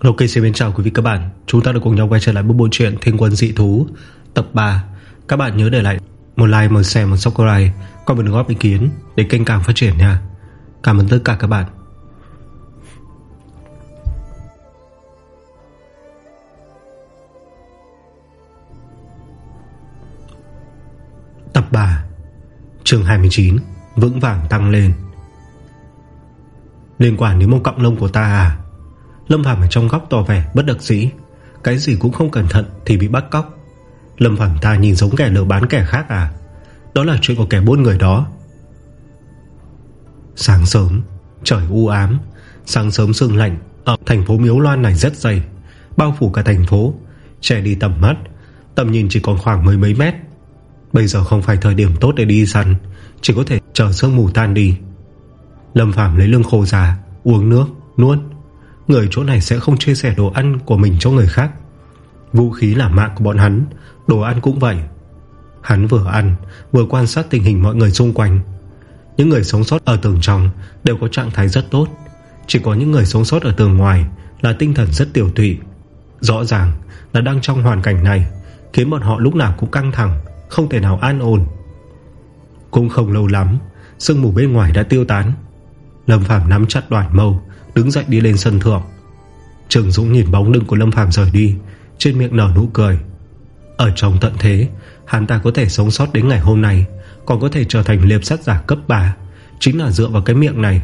Ok xin bên chào quý vị các bạn. Chúng ta được cùng nhau quay trở lại bộ bộ truyện Thiên quân dị thú Tập 3 Các bạn nhớ để lại một like, một share, một subscribe Còn một góp ý kiến để kênh càng phát triển nha. Cảm ơn tất cả các bạn. Tập 3 chương 29 Vững vàng tăng lên. Liên quan đến một cọng lông của ta à? Lâm Phàm ở trong góc tỏ vẻ bất đắc dĩ. Cái gì cũng không cẩn thận Thì bị bắt cóc. Lâm Phàm ta nhìn giống kẻ lừa bán kẻ khác à? Đó là chuyện của kẻ buôn người đó. Sáng sớm Trời u ám. Sáng sớm sương lạnh Ở thành phố Miếu Loan này rất dày Bao phủ cả thành phố. Trẻ đi tầm mắt Tầm nhìn chỉ còn khoảng mười mấy mét. Bây giờ không phải thời điểm tốt để đi săn Chỉ có thể chờ sương mù tan đi. Lâm Phàm lấy lương khô già, Uống nước, nuốt. Người chỗ này sẽ không chia sẻ đồ ăn của mình cho người khác. Vũ khí là mạng của bọn hắn, Đồ ăn cũng vậy. Hắn vừa ăn, Vừa quan sát tình hình mọi người xung quanh. Những người sống sót ở tường trong Đều có trạng thái rất tốt. Chỉ có những người sống sót ở tường ngoài Là tinh thần rất tiểu tụy. Rõ ràng là đang trong hoàn cảnh này, Khiến bọn họ lúc nào cũng căng thẳng, Không thể nào an ổn. Cũng không lâu lắm, Sương mù bên ngoài đã tiêu tán. Lâm Phàm nắm chặt đoàn mâu Đứng dậy đi lên sân thượng. Trường Dũng nhìn bóng lưng của Lâm Phàm rời đi, Trên miệng nở nụ cười. Ở trong tận thế, Hắn ta có thể sống sót đến ngày hôm nay, Còn có thể trở thành liệp sát giả cấp 3 Chính là dựa vào cái miệng này.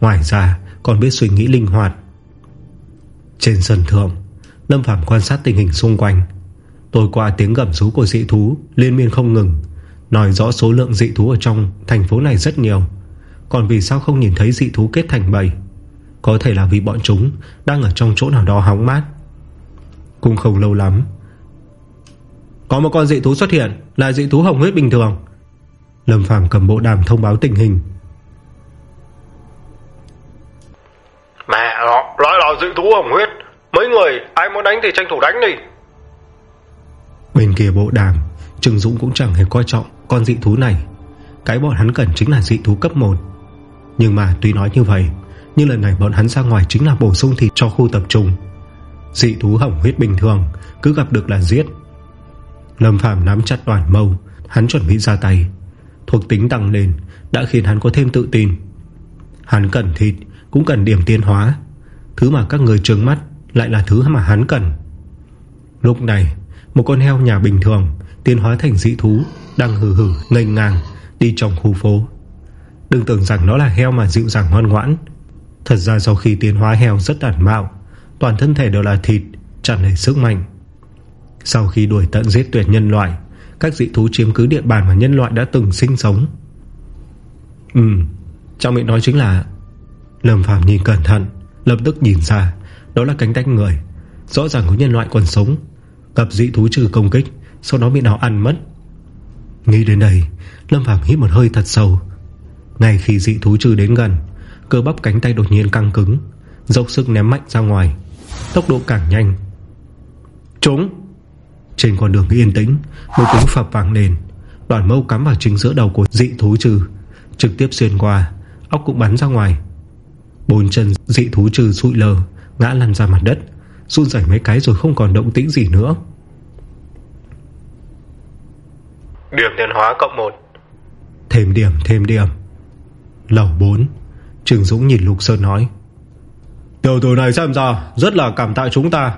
Ngoài ra, còn biết suy nghĩ linh hoạt. Trên sân thượng, Lâm Phàm quan sát tình hình xung quanh. Tối qua tiếng gầm rú của dị thú Liên miên không ngừng, Nói rõ số lượng dị thú ở trong thành phố này rất nhiều. Còn vì sao không nhìn thấy dị thú kết thành bầy? Có thể là vì bọn chúng Đang ở trong chỗ nào đó hóng mát. Cũng không lâu lắm. Có một con dị thú xuất hiện Là dị thú hồng huyết bình thường. Lâm Phàm cầm bộ đàm thông báo tình hình. Mẹ nó Lại là dị thú hồng huyết. Mấy người ai muốn đánh thì tranh thủ đánh đi. Bên kia bộ đàm Trừng Dũng cũng chẳng hề coi trọng Con dị thú này. Cái bọn hắn cần chính là dị thú cấp 1 Nhưng mà tuy nói như vậy nhưng lần này bọn hắn ra ngoài chính là bổ sung thịt cho khu tập trung. Dị thú hỏng huyết bình thường, Cứ gặp được là giết. Lâm Phàm nắm chặt đoàn mâu, Hắn chuẩn bị ra tay. Thuộc tính tăng lên, Đã khiến hắn có thêm tự tin. Hắn cần thịt, cũng cần điểm tiến hóa. Thứ mà các người trừng mắt Lại là thứ mà hắn cần. Lúc này, Một con heo nhà bình thường, Tiến hóa thành dị thú, Đang hừ hừ, ngây ngang, Đi trong khu phố. Đừng tưởng rằng nó là heo mà dịu dàng ngoan ngoãn. Thật ra sau khi tiến hóa heo rất đản mạo, Toàn thân thể đều là thịt Chẳng hề sức mạnh. Sau khi đuổi tận giết tuyệt nhân loại, Các dị thú chiếm cứ địa bàn mà nhân loại đã từng sinh sống. Ừ Trong miệng nói chính là, Lâm Phàm nhìn cẩn thận, Lập tức nhìn ra, Đó là cánh tay người. Rõ ràng có nhân loại còn sống. Gặp dị thú trừ công kích, Sau đó bị nào ăn mất. Nghĩ đến đây, Lâm Phàm hít một hơi thật sâu. Ngay khi dị thú trừ đến gần Cơ bắp cánh tay đột nhiên căng cứng Dốc sức ném mạnh ra ngoài Tốc độ càng nhanh. Trúng! Trên con đường yên tĩnh Một tiếng phập vàng nền Đoàn mâu cắm vào chính giữa đầu của dị thú trừ Trực tiếp xuyên qua Ốc cũng bắn ra ngoài. Bốn chân dị thú trừ sụi lờ Ngã lăn ra mặt đất Run rảy mấy cái rồi không còn động tĩnh gì nữa. Điểm tiến hóa cộng 1 Thêm điểm thêm điểm. Lầu 4 Trừng Dũng nhìn Lục Sơn nói. Tiểu tử này xem ra Rất là cảm tạ chúng ta.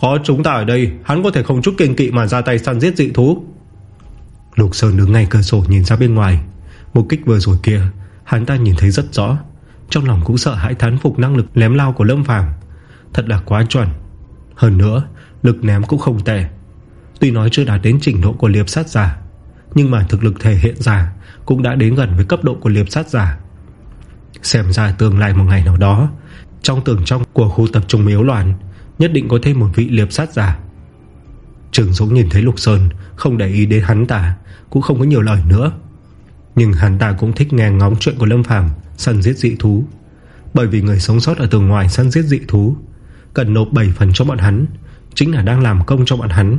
Có chúng ta ở đây Hắn có thể không chút kinh kỵ mà ra tay săn giết dị thú. Lục Sơn đứng ngay cửa sổ nhìn ra bên ngoài. Một kích vừa rồi kia Hắn ta nhìn thấy rất rõ. Trong lòng cũng sợ hãi thán phục năng lực lém lao của Lâm Phàm. Thật là quá chuẩn. Hơn nữa Lực ném cũng không tệ. Tuy nói chưa đạt đến trình độ của liệp sát giả Nhưng mà thực lực thể hiện ra Cũng đã đến gần với cấp độ của liệp sát giả Xem ra tương lai một ngày nào đó, Trong tường trong của khu tập trung miếu loạn, Nhất định có thêm một vị liệp sát giả. Trường Dũng nhìn thấy Lục Sơn, Không để ý đến hắn ta, Cũng không có nhiều lời nữa. Nhưng hắn ta cũng thích nghe ngóng chuyện của Lâm Phàm Săn giết dị thú. Bởi vì người sống sót ở tường ngoài săn giết dị thú, Cần nộp 7 phần cho bọn hắn, Chính là đang làm công cho bọn hắn.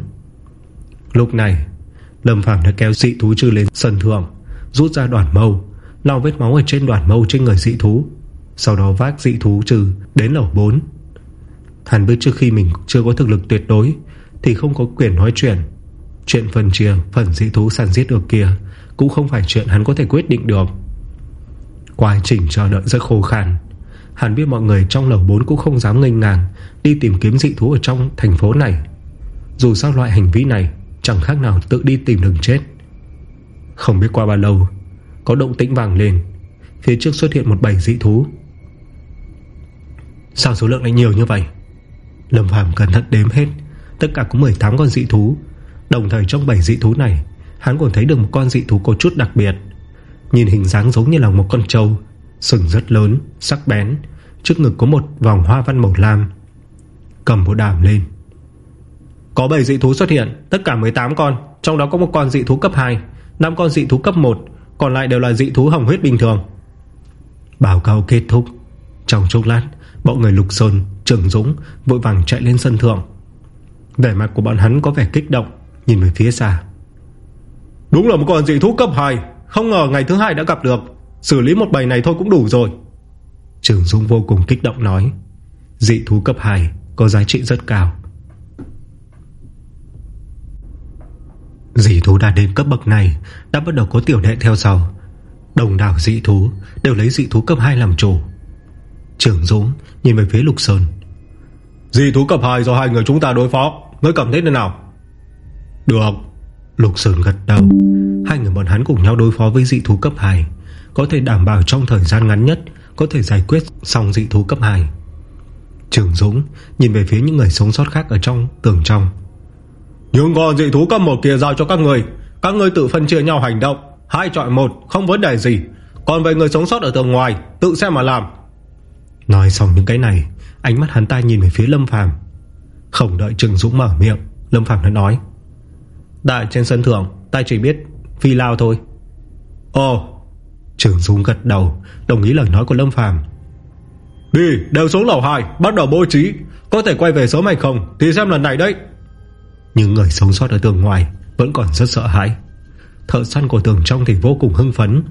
Lúc này, Lâm Phàm đã kéo dị thú trư lên sân thượng, Rút ra đoàn mâu Lau vết máu ở trên đoàn mâu trên người dị thú, Sau đó vác dị thú trừ đến lầu 4 Hắn biết trước khi mình chưa có thực lực tuyệt đối Thì không có quyền nói chuyện. Chuyện phần chia, phần dị thú săn giết được kia Cũng không phải chuyện hắn có thể quyết định được. Quá trình chờ đợi rất khô khăn Hắn biết mọi người trong lầu 4 cũng không dám ngây ngang Đi tìm kiếm dị thú ở trong thành phố này. Dù sao loại hành vi này Chẳng khác nào tự đi tìm đường chết. Không biết qua bao lâu có động tĩnh vàng lên. Phía trước xuất hiện một bầy dị thú. Sao số lượng lại nhiều như vậy? Lâm Phàm cẩn thận đếm hết. Tất cả có 18 con dị thú. Đồng thời trong bảy dị thú này Hắn còn thấy được một con dị thú có chút đặc biệt. Nhìn hình dáng giống như là một con trâu Sừng rất lớn, sắc bén. Trước ngực có một vòng hoa văn màu lam. Cầm bộ đàm lên. Có 7 dị thú xuất hiện Tất cả 18 con Trong đó có một con dị thú cấp 2 5 con dị thú cấp 1 còn lại đều là dị thú hồng huyết bình thường. Báo cáo kết thúc. Trong chốc lát Bọn người Lục Sơn, Trường Dũng Vội vàng chạy lên sân thượng. Vẻ mặt của bọn hắn có vẻ kích động Nhìn về phía xa. Đúng là một con dị thú cấp 2 Không ngờ ngày thứ hai đã gặp được. Xử lý một bầy này thôi cũng đủ rồi. Trường Dũng vô cùng kích động nói. Dị thú cấp 2 Có giá trị rất cao. Dị thú đã đến cấp bậc này Đã bắt đầu có tiểu đệ theo sau. Đồng đảo dị thú Đều lấy dị thú cấp 2 làm chủ. Trường Dũng nhìn về phía Lục Sơn. Dị thú cấp 2 do hai người chúng ta đối phó. Ngươi cảm thấy thế nào? Được. Lục Sơn gật đầu. Hai người bọn hắn cùng nhau đối phó với dị thú cấp 2 Có thể đảm bảo trong thời gian ngắn nhất Có thể giải quyết xong dị thú cấp 2 Trường Dũng Nhìn về phía những người sống sót khác ở trong tường trong nhưng con dị thú cấp 1 kia giao cho các người Các người tự phân chia nhau hành động. Hai chọi một, không vấn đề gì. Còn về người sống sót ở tường ngoài, Tự xem mà làm. Nói xong những cái này, Ánh mắt hắn ta nhìn về phía Lâm Phàm. Không đợi Trừng Dũng mở miệng, Lâm Phàm đã nói. Đại trên sân thượng, Ta chỉ biết phi lao thôi. Ồ, Trừng Dũng gật đầu, Đồng ý lời nói của Lâm Phàm. Đi, đều xuống lầu 2 Bắt đầu bố trí. Có thể quay về sớm hay không, Thì xem lần này đấy. Nhưng người sống sót ở tường ngoài Vẫn còn rất sợ hãi. Thợ săn của tường trong thì vô cùng hưng phấn.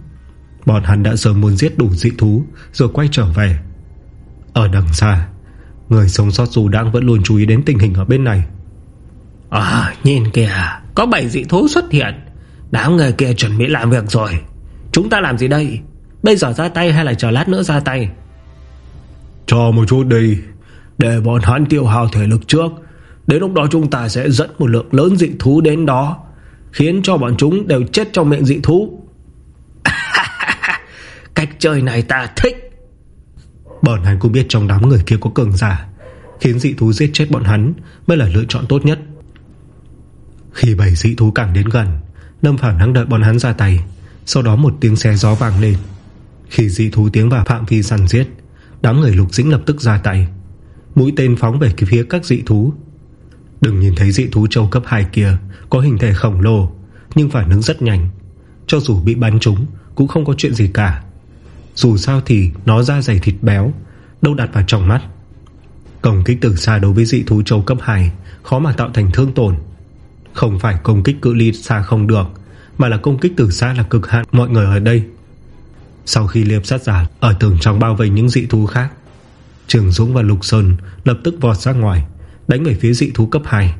Bọn hắn đã sớm muốn giết đủ dị thú Rồi quay trở về. Ở đằng xa Người sống sót dù đang vẫn luôn chú ý đến tình hình ở bên này. À nhìn kìa Có bảy dị thú xuất hiện. Đám người kia chuẩn bị làm việc rồi. Chúng ta làm gì đây? Bây giờ ra tay hay là chờ lát nữa ra tay? Cho một chút đi Để bọn hắn tiêu hao thể lực trước Đến lúc đó chúng ta sẽ dẫn một lượng lớn dị thú đến đó, Khiến cho bọn chúng đều chết trong miệng dị thú. Cách chơi này ta thích. Bọn hắn cũng biết trong đám người kia có cường giả, Khiến dị thú giết chết bọn hắn Mới là lựa chọn tốt nhất. Khi bảy dị thú càng đến gần, Lâm Phàm đang đợi bọn hắn ra tay. Sau đó một tiếng xe gió vàng lên. Khi dị thú tiến vào phạm vi săn giết, Đám người lục dĩnh lập tức ra tay. Mũi tên phóng về phía các dị thú. Đừng nhìn thấy dị thú châu cấp 2 kia Có hình thể khổng lồ, Nhưng phản ứng rất nhanh. Cho dù bị bắn trúng, Cũng không có chuyện gì cả. Dù sao thì nó ra dày thịt béo, Đâu đặt vào trong mắt. Công kích từ xa đối với dị thú châu cấp 2 Khó mà tạo thành thương tổn. Không phải công kích cự ly xa không được, Mà là công kích từ xa là cực hạn. Mọi người ở đây. Sau khi liệp sát giả Ở tường trong bao vây những dị thú khác, Trường Dũng và Lục Sơn Lập tức vọt ra ngoài. Đánh về phía dị thú cấp 2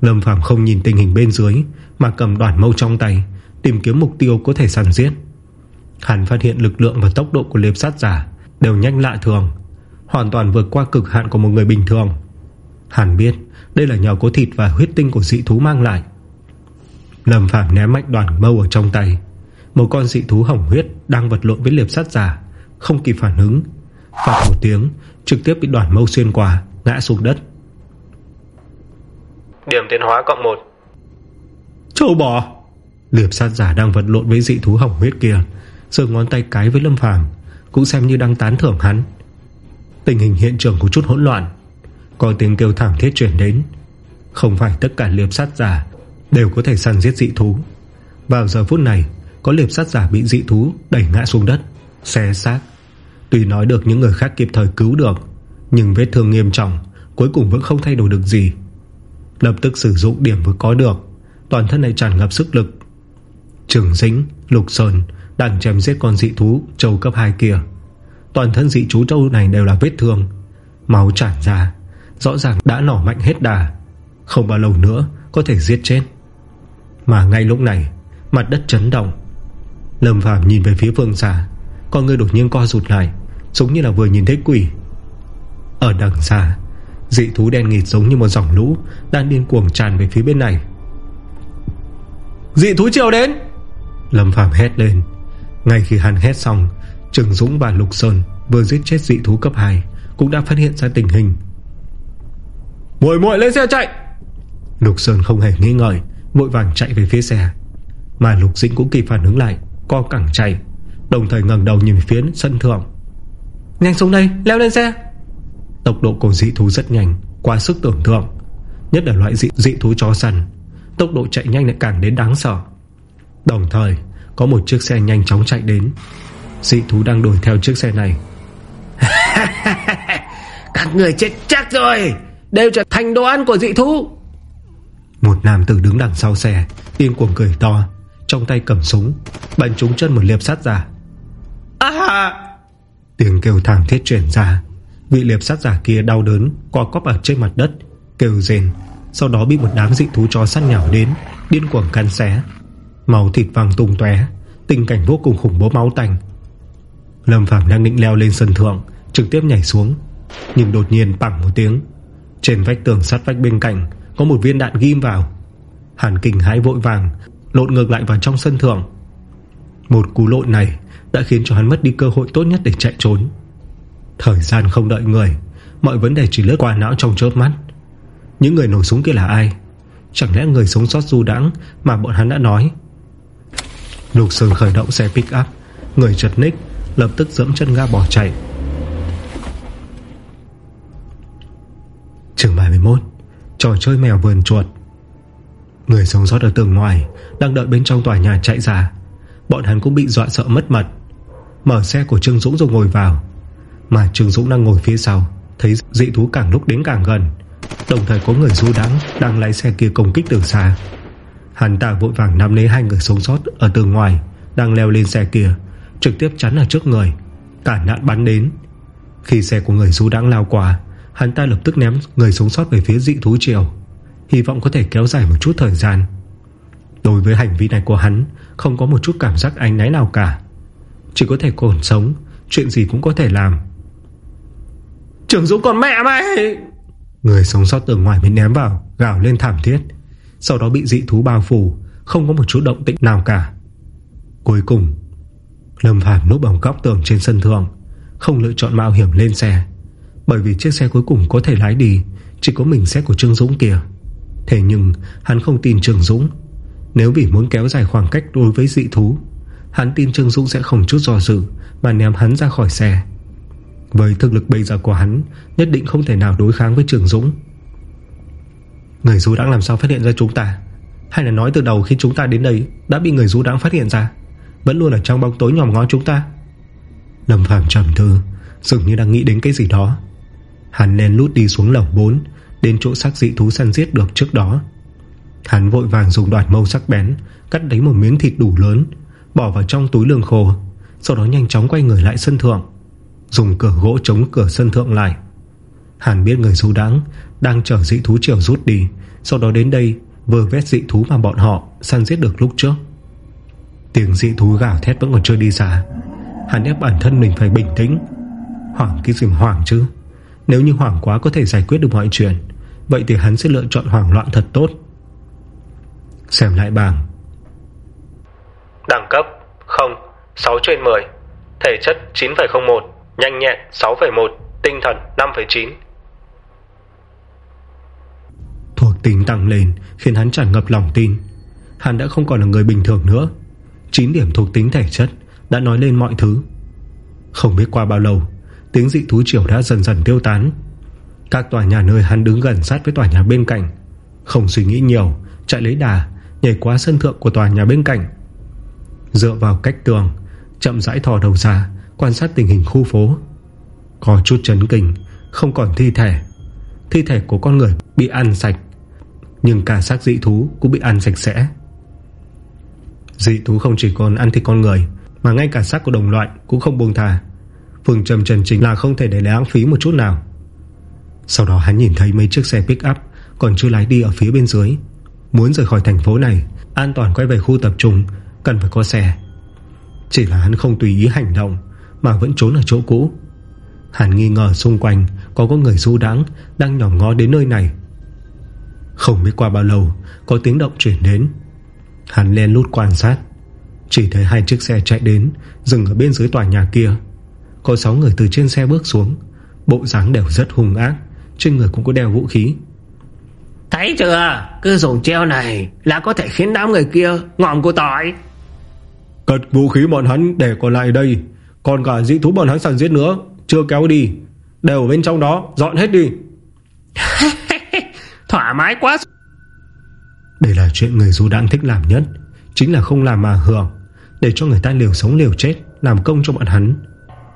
Lâm Phàm không nhìn tình hình bên dưới, Mà cầm đoàn mâu trong tay, Tìm kiếm mục tiêu có thể săn giết. Hắn phát hiện lực lượng và tốc độ của liệp sát giả Đều nhanh lạ thường, Hoàn toàn vượt qua cực hạn của một người bình thường. Hắn biết Đây là nhờ có thịt và huyết tinh của dị thú mang lại. Lâm Phàm ném mạnh đoàn mâu ở trong tay. Một con dị thú hỏng huyết Đang vật lộn với liệp sát giả, Không kịp phản ứng. Phạt một tiếng, Trực tiếp bị đoàn mâu xuyên qua, Ngã xuống đất. Điểm tiến hóa cộng 1 Châu bò. Liệp sát giả đang vật lộn với dị thú hỏng huyết kia Rồi ngón tay cái với Lâm Phàm, Cũng xem như đang tán thưởng hắn. Tình hình hiện trường có chút hỗn loạn, Có tiếng kêu thảm thiết chuyển đến. Không phải tất cả liệp sát giả Đều có thể săn giết dị thú. Vào giờ phút này, Có liệp sát giả bị dị thú đẩy ngã xuống đất, Xé xác. Tuy nói được những người khác kịp thời cứu được, Nhưng vết thương nghiêm trọng Cuối cùng vẫn không thay đổi được gì. Lập tức sử dụng điểm vừa có được. Toàn thân này tràn ngập sức lực. Trường dính, lục sơn Đang chém giết con dị thú châu cấp 2 kia. Toàn thân dị chú trâu này đều là vết thương. Máu tràn ra. Rõ ràng đã nỏ mạnh hết đà. Không bao lâu nữa có thể giết chết. Mà ngay lúc này Mặt đất chấn động. Lâm Phàm nhìn về phía phương xa. Con người đột nhiên co rụt lại Giống như là vừa nhìn thấy quỷ. Ở đằng xa Dị thú đen nghịt giống như một dòng lũ Đang điên cuồng tràn về phía bên này. Dị thú chiều đến! Lâm Phàm hét lên. Ngay khi hắn hét xong Trừng Dũng và Lục Sơn vừa giết chết dị thú cấp 2 Cũng đã phát hiện ra tình hình. Muội muội lên xe chạy! Lục Sơn không hề nghi ngợi Vội vàng chạy về phía xe. Mà Lục Dĩnh cũng kịp phản ứng lại, Co cẳng chạy, Đồng thời ngẩng đầu nhìn phía sân thượng. Nhanh xuống đây, leo lên xe! Tốc độ của dị thú rất nhanh Quá sức tưởng tượng. Nhất là loại dị, dị thú chó săn Tốc độ chạy nhanh lại càng đến đáng sợ. Đồng thời có một chiếc xe nhanh chóng chạy đến. Dị thú đang đuổi theo chiếc xe này. Các người chết chắc rồi! Đều trở thành đồ ăn của dị thú! Một nam tử đứng đằng sau xe Điên cuồng cười to Trong tay cầm súng Bắn trúng chân một liệp sắt ra. À! Tiếng kêu thảm thiết chuyển ra Vị liệp sát giả kia đau đớn, Co cóp ở trên mặt đất, Kêu rền Sau đó bị một đám dị thú chó săn nhào đến, Điên cuồng cắn xé. Màu thịt vàng tung tóe, Tình cảnh vô cùng khủng bố máu tanh. Lâm Phạm đang định leo lên sân thượng, Trực tiếp nhảy xuống, Nhưng đột nhiên bằng một tiếng. Trên vách tường sát vách bên cạnh, Có một viên đạn ghim vào. Hàn kinh hãi vội vàng, Lộn ngược lại vào trong sân thượng. Một cú lộn này Đã khiến cho hắn mất đi cơ hội tốt nhất để chạy trốn. Thời gian không đợi người, Mọi vấn đề chỉ lướt qua não trong chớp mắt. Những người nổ súng kia là ai? Chẳng lẽ người sống sót du đãng Mà bọn hắn đã nói? Lục Sơn khởi động xe pick up, Người chật ních, Lập tức dẫm chân ga bỏ chạy. Trường 31 Trò chơi mèo vườn chuột. Người sống sót ở tường ngoài, Đang đợi bên trong tòa nhà chạy ra. Bọn hắn cũng bị dọa sợ mất mật Mở xe của Trương Dũng rồi ngồi vào. Mà Trương Dũng đang ngồi phía sau, Thấy dị thú càng lúc đến càng gần. Đồng thời có người du đắng Đang lái xe kia công kích từ xa. Hắn ta vội vàng nắm lấy hai người sống sót Ở tường ngoài, Đang leo lên xe kia, Trực tiếp chắn ở trước người. Cả nạn bắn đến. Khi xe của người du đắng lao qua, Hắn ta lập tức ném người sống sót về phía dị thú triều. Hy vọng có thể kéo dài một chút thời gian. Đối với hành vi này của hắn, Không có một chút cảm giác ánh náy nào cả. Chỉ có thể còn sống, Chuyện gì cũng có thể làm. Trưởng Dũng còn mẹ mày Người sống sót từ ngoài mới ném vào, Gào lên thảm thiết. Sau đó bị dị thú bao phủ, Không có một chút động tĩnh nào cả. Cuối cùng, Lâm Phạm núp bóng góc tường trên sân thượng, Không lựa chọn mạo hiểm lên xe. Bởi vì chiếc xe cuối cùng có thể lái đi, Chỉ có mình xe của Trương Dũng kìa. Thế nhưng, hắn không tin Trương Dũng. Nếu vì muốn kéo dài khoảng cách đối với dị thú, Hắn tin Trương Dũng sẽ không chút do dự Mà ném hắn ra khỏi xe. Với thực lực bây giờ của hắn, Nhất định không thể nào đối kháng với Trường Dũng. Người du đáng làm sao phát hiện ra chúng ta? Hay là nói từ đầu khi chúng ta đến đây Đã bị người du đáng phát hiện ra, Vẫn luôn ở trong bóng tối nhòm ngó chúng ta? Lâm Phàm trầm thư Dường như đang nghĩ đến cái gì đó. Hắn lên lút đi xuống lầu 4 Đến chỗ xác dị thú săn giết được trước đó. Hắn vội vàng dùng đoạn mâu sắc bén, Cắt lấy một miếng thịt đủ lớn, Bỏ vào trong túi lương khô, Sau đó nhanh chóng quay người lại sân thượng. Dùng cửa gỗ chống cửa sân thượng lại. Hàn biết người du đáng Đang chở dị thú chiều rút đi. Sau đó đến đây vừa vét dị thú mà bọn họ Săn giết được lúc trước. Tiếng dị thú gào thét vẫn còn chưa đi xa Hàn ép bản thân mình phải bình tĩnh. Hoảng cái gì mà hoảng chứ? Nếu như hoảng quá có thể giải quyết được mọi chuyện Vậy thì hắn sẽ lựa chọn hoảng loạn thật tốt. Xem lại bảng. Đẳng cấp 0 6 trên 10 Thể chất 9,01 Nhanh nhẹn 6,1 Tinh thần 5,9 Thuộc tính tăng lên Khiến hắn tràn ngập lòng tin. Hắn đã không còn là người bình thường nữa. 9 điểm thuộc tính thể chất Đã nói lên mọi thứ. Không biết qua bao lâu Tiếng dị thú triều đã dần dần tiêu tán. Các tòa nhà nơi hắn đứng gần sát với tòa nhà bên cạnh. Không suy nghĩ nhiều Chạy lấy đà Nhảy qua sân thượng của tòa nhà bên cạnh. Dựa vào cách tường Chậm rãi thò đầu ra Quan sát tình hình khu phố. Có chút chấn kinh, Không còn thi thể. Thi thể của con người bị ăn sạch, Nhưng cả xác dị thú cũng bị ăn sạch sẽ. Dị thú không chỉ còn ăn thịt con người, Mà ngay cả xác của đồng loại Cũng không buông thà Phương trầm trần chính là không thể để lãng phí một chút nào. Sau đó hắn nhìn thấy mấy chiếc xe pick up Còn chưa lái đi ở phía bên dưới. Muốn rời khỏi thành phố này, An toàn quay về khu tập trung, Cần phải có xe. Chỉ là hắn không tùy ý hành động mà vẫn trốn ở chỗ cũ. Hắn nghi ngờ xung quanh Có có người du đáng Đang nhòm ngó đến nơi này. Không biết qua bao lâu Có tiếng động chuyển đến. Hắn lên lút quan sát. Chỉ thấy hai chiếc xe chạy đến Dừng ở bên dưới tòa nhà kia. Có 6 người từ trên xe bước xuống. Bộ dáng đều rất hung ác Trên người cũng có đeo vũ khí. Thấy chưa? Cứ dùng treo này Là có thể khiến đám người kia ngòm của tỏi Cất vũ khí bọn hắn để còn lại đây Còn cả dị thú bọn hắn sẵn giết nữa Chưa kéo đi. Đều ở bên trong đó Dọn hết đi. Thoải mái quá. Đây là chuyện người du đang thích làm nhất Chính là không làm mà hưởng Để cho người ta liều sống liều chết Làm công cho bọn hắn.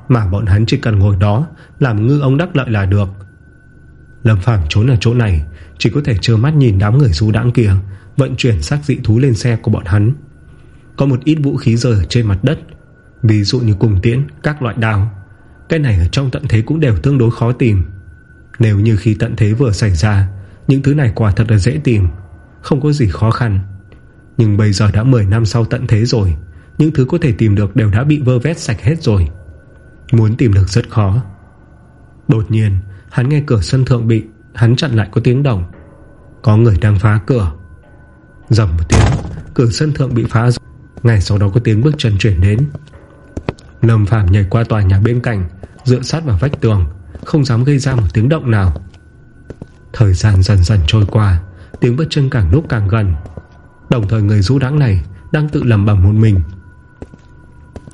Mà bọn hắn chỉ cần ngồi đó Làm ngư ông đắc lợi là được. Lâm Phàm trốn ở chỗ này Chỉ có thể trơ mắt nhìn đám người du đãng kia Vận chuyển xác dị thú lên xe của bọn hắn. Có một ít vũ khí rơi ở trên mặt đất Ví dụ như cùng tiễn Các loại đào, Cái này ở trong tận thế cũng đều tương đối khó tìm. Nếu như khi tận thế vừa xảy ra Những thứ này quả thật là dễ tìm Không có gì khó khăn. Nhưng bây giờ đã 10 năm sau tận thế rồi Những thứ có thể tìm được đều đã bị vơ vét sạch hết rồi. Muốn tìm được rất khó. Đột nhiên Hắn nghe cửa sân thượng bị Hắn chặn lại có tiếng động, Có người đang phá cửa. Dầm một tiếng Cửa sân thượng bị phá rồi. Ngay sau đó có tiếng bước chân chuyển đến. Lâm Phạm nhảy qua tòa nhà bên cạnh Dựa sát vào vách tường Không dám gây ra một tiếng động nào. Thời gian dần dần trôi qua Tiếng bước chân càng lúc càng gần. Đồng thời người du đáng này Đang tự lầm bầm một mình.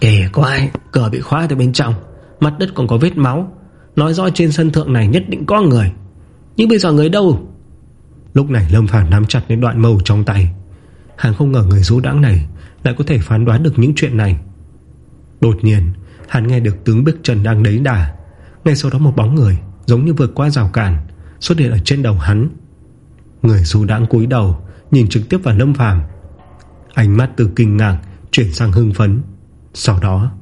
Kể ai Cửa bị khóa từ bên trong Mặt đất còn có vết máu. Nói rõ trên sân thượng này nhất định có người. Nhưng bây giờ người đâu? Lúc này Lâm Phàm nắm chặt đến đoạn mâu trong tay. Hắn không ngờ người du đãng này Lại có thể phán đoán được những chuyện này Đột nhiên, Hắn nghe được tướng bước chân đang đấy đà. Ngay sau đó một bóng người, Giống như vượt qua rào cản, Xuất hiện ở trên đầu hắn. Người dù đãng cúi đầu, Nhìn trực tiếp vào Lâm Phàm. Ánh mắt từ kinh ngạc Chuyển sang hưng phấn. Sau đó,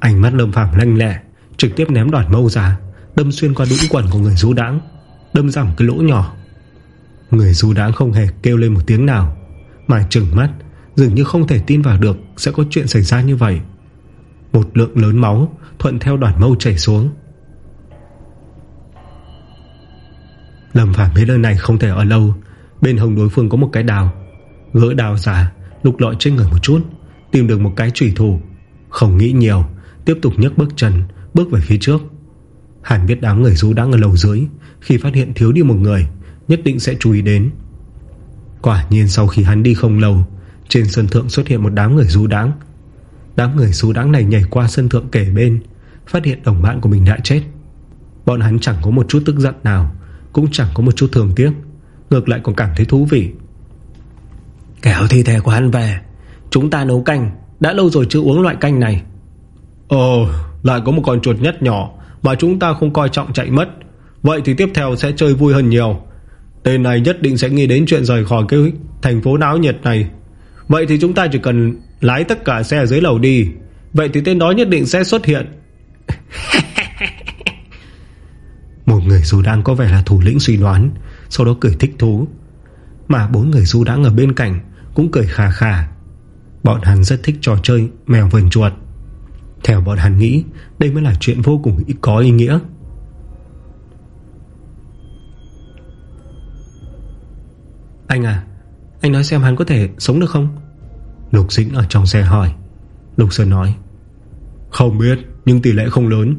Ánh mắt Lâm Phàm lanh lẹ, Trực tiếp ném đoạn mâu ra Đâm xuyên qua đũng quần của người du đãng Đâm ra một cái lỗ nhỏ. Người du đãng không hề kêu lên một tiếng nào, Mà trừng mắt, Dường như không thể tin vào được Sẽ có chuyện xảy ra như vậy. Một lượng lớn máu Thuận theo đoàn mâu chảy xuống. Lâm phạm biết nơi này không thể ở lâu, Bên hông đối phương có một cái đào. Gỡ đào ra, Lục lọi trên người một chút, Tìm được một cái trùy thủ. Không nghĩ nhiều, Tiếp tục nhấc bước chân, Bước về phía trước. Hẳn biết đám người rú đang ở lầu dưới, Khi phát hiện thiếu đi một người, Nhất định sẽ chú ý đến. Quả nhiên sau khi hắn đi không lâu, Trên sân thượng xuất hiện một đám người rú đáng. Đám người du đáng này nhảy qua sân thượng kể bên Phát hiện đồng bạn của mình đã chết. Bọn hắn chẳng có một chút tức giận nào Cũng chẳng có một chút thường tiếc Ngược lại còn cảm thấy thú vị. Kéo thi thể của hắn về Chúng ta nấu canh Đã lâu rồi chưa uống loại canh này. Ồ lại có một con chuột nhất nhỏ Mà chúng ta không coi trọng chạy mất. Vậy thì tiếp theo sẽ chơi vui hơn nhiều. Tên này nhất định sẽ nghĩ đến chuyện rời khỏi cái thành phố náo nhiệt này. Vậy thì chúng ta chỉ cần lái tất cả xe dưới lầu đi. Vậy thì tên đó nhất định sẽ xuất hiện. Một người dù đang có vẻ là thủ lĩnh suy đoán, Sau đó cười thích thú. Mà bốn người du đang ở bên cạnh Cũng cười khà khà. Bọn hắn rất thích trò chơi mèo vườn chuột. Theo bọn hắn nghĩ, Đây mới là chuyện vô cùng có ý nghĩa. Anh à Anh nói xem hắn có thể sống được không? Lục Dĩnh ở trong xe hỏi. Lục Sơn nói Không biết nhưng tỷ lệ không lớn.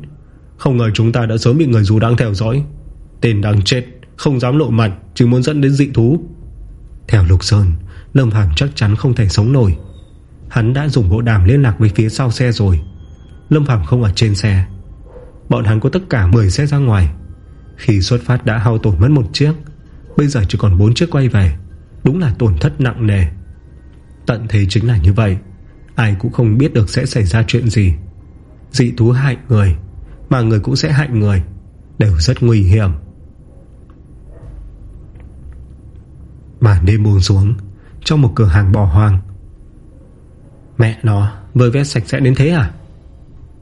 Không ngờ chúng ta đã sớm bị người dù đang theo dõi. Tên đang chết Không dám lộ mặt Chỉ muốn dẫn đến dị thú. Theo Lục Sơn Lâm Phàm chắc chắn không thể sống nổi. Hắn đã dùng bộ đàm liên lạc với phía sau xe rồi. Lâm Phàm không ở trên xe. Bọn hắn có tất cả 10 xe ra ngoài. Khi xuất phát đã hao tổn mất một chiếc Bây giờ chỉ còn 4 chiếc quay về. Đúng là tổn thất nặng nề Tận thế chính là như vậy. Ai cũng không biết được sẽ xảy ra chuyện gì. Dị thú hại người, Mà người cũng sẽ hại người, Đều rất nguy hiểm. Màn đêm buông xuống, Trong một cửa hàng bỏ hoang. Mẹ nó Vơi vét sạch sẽ đến thế à?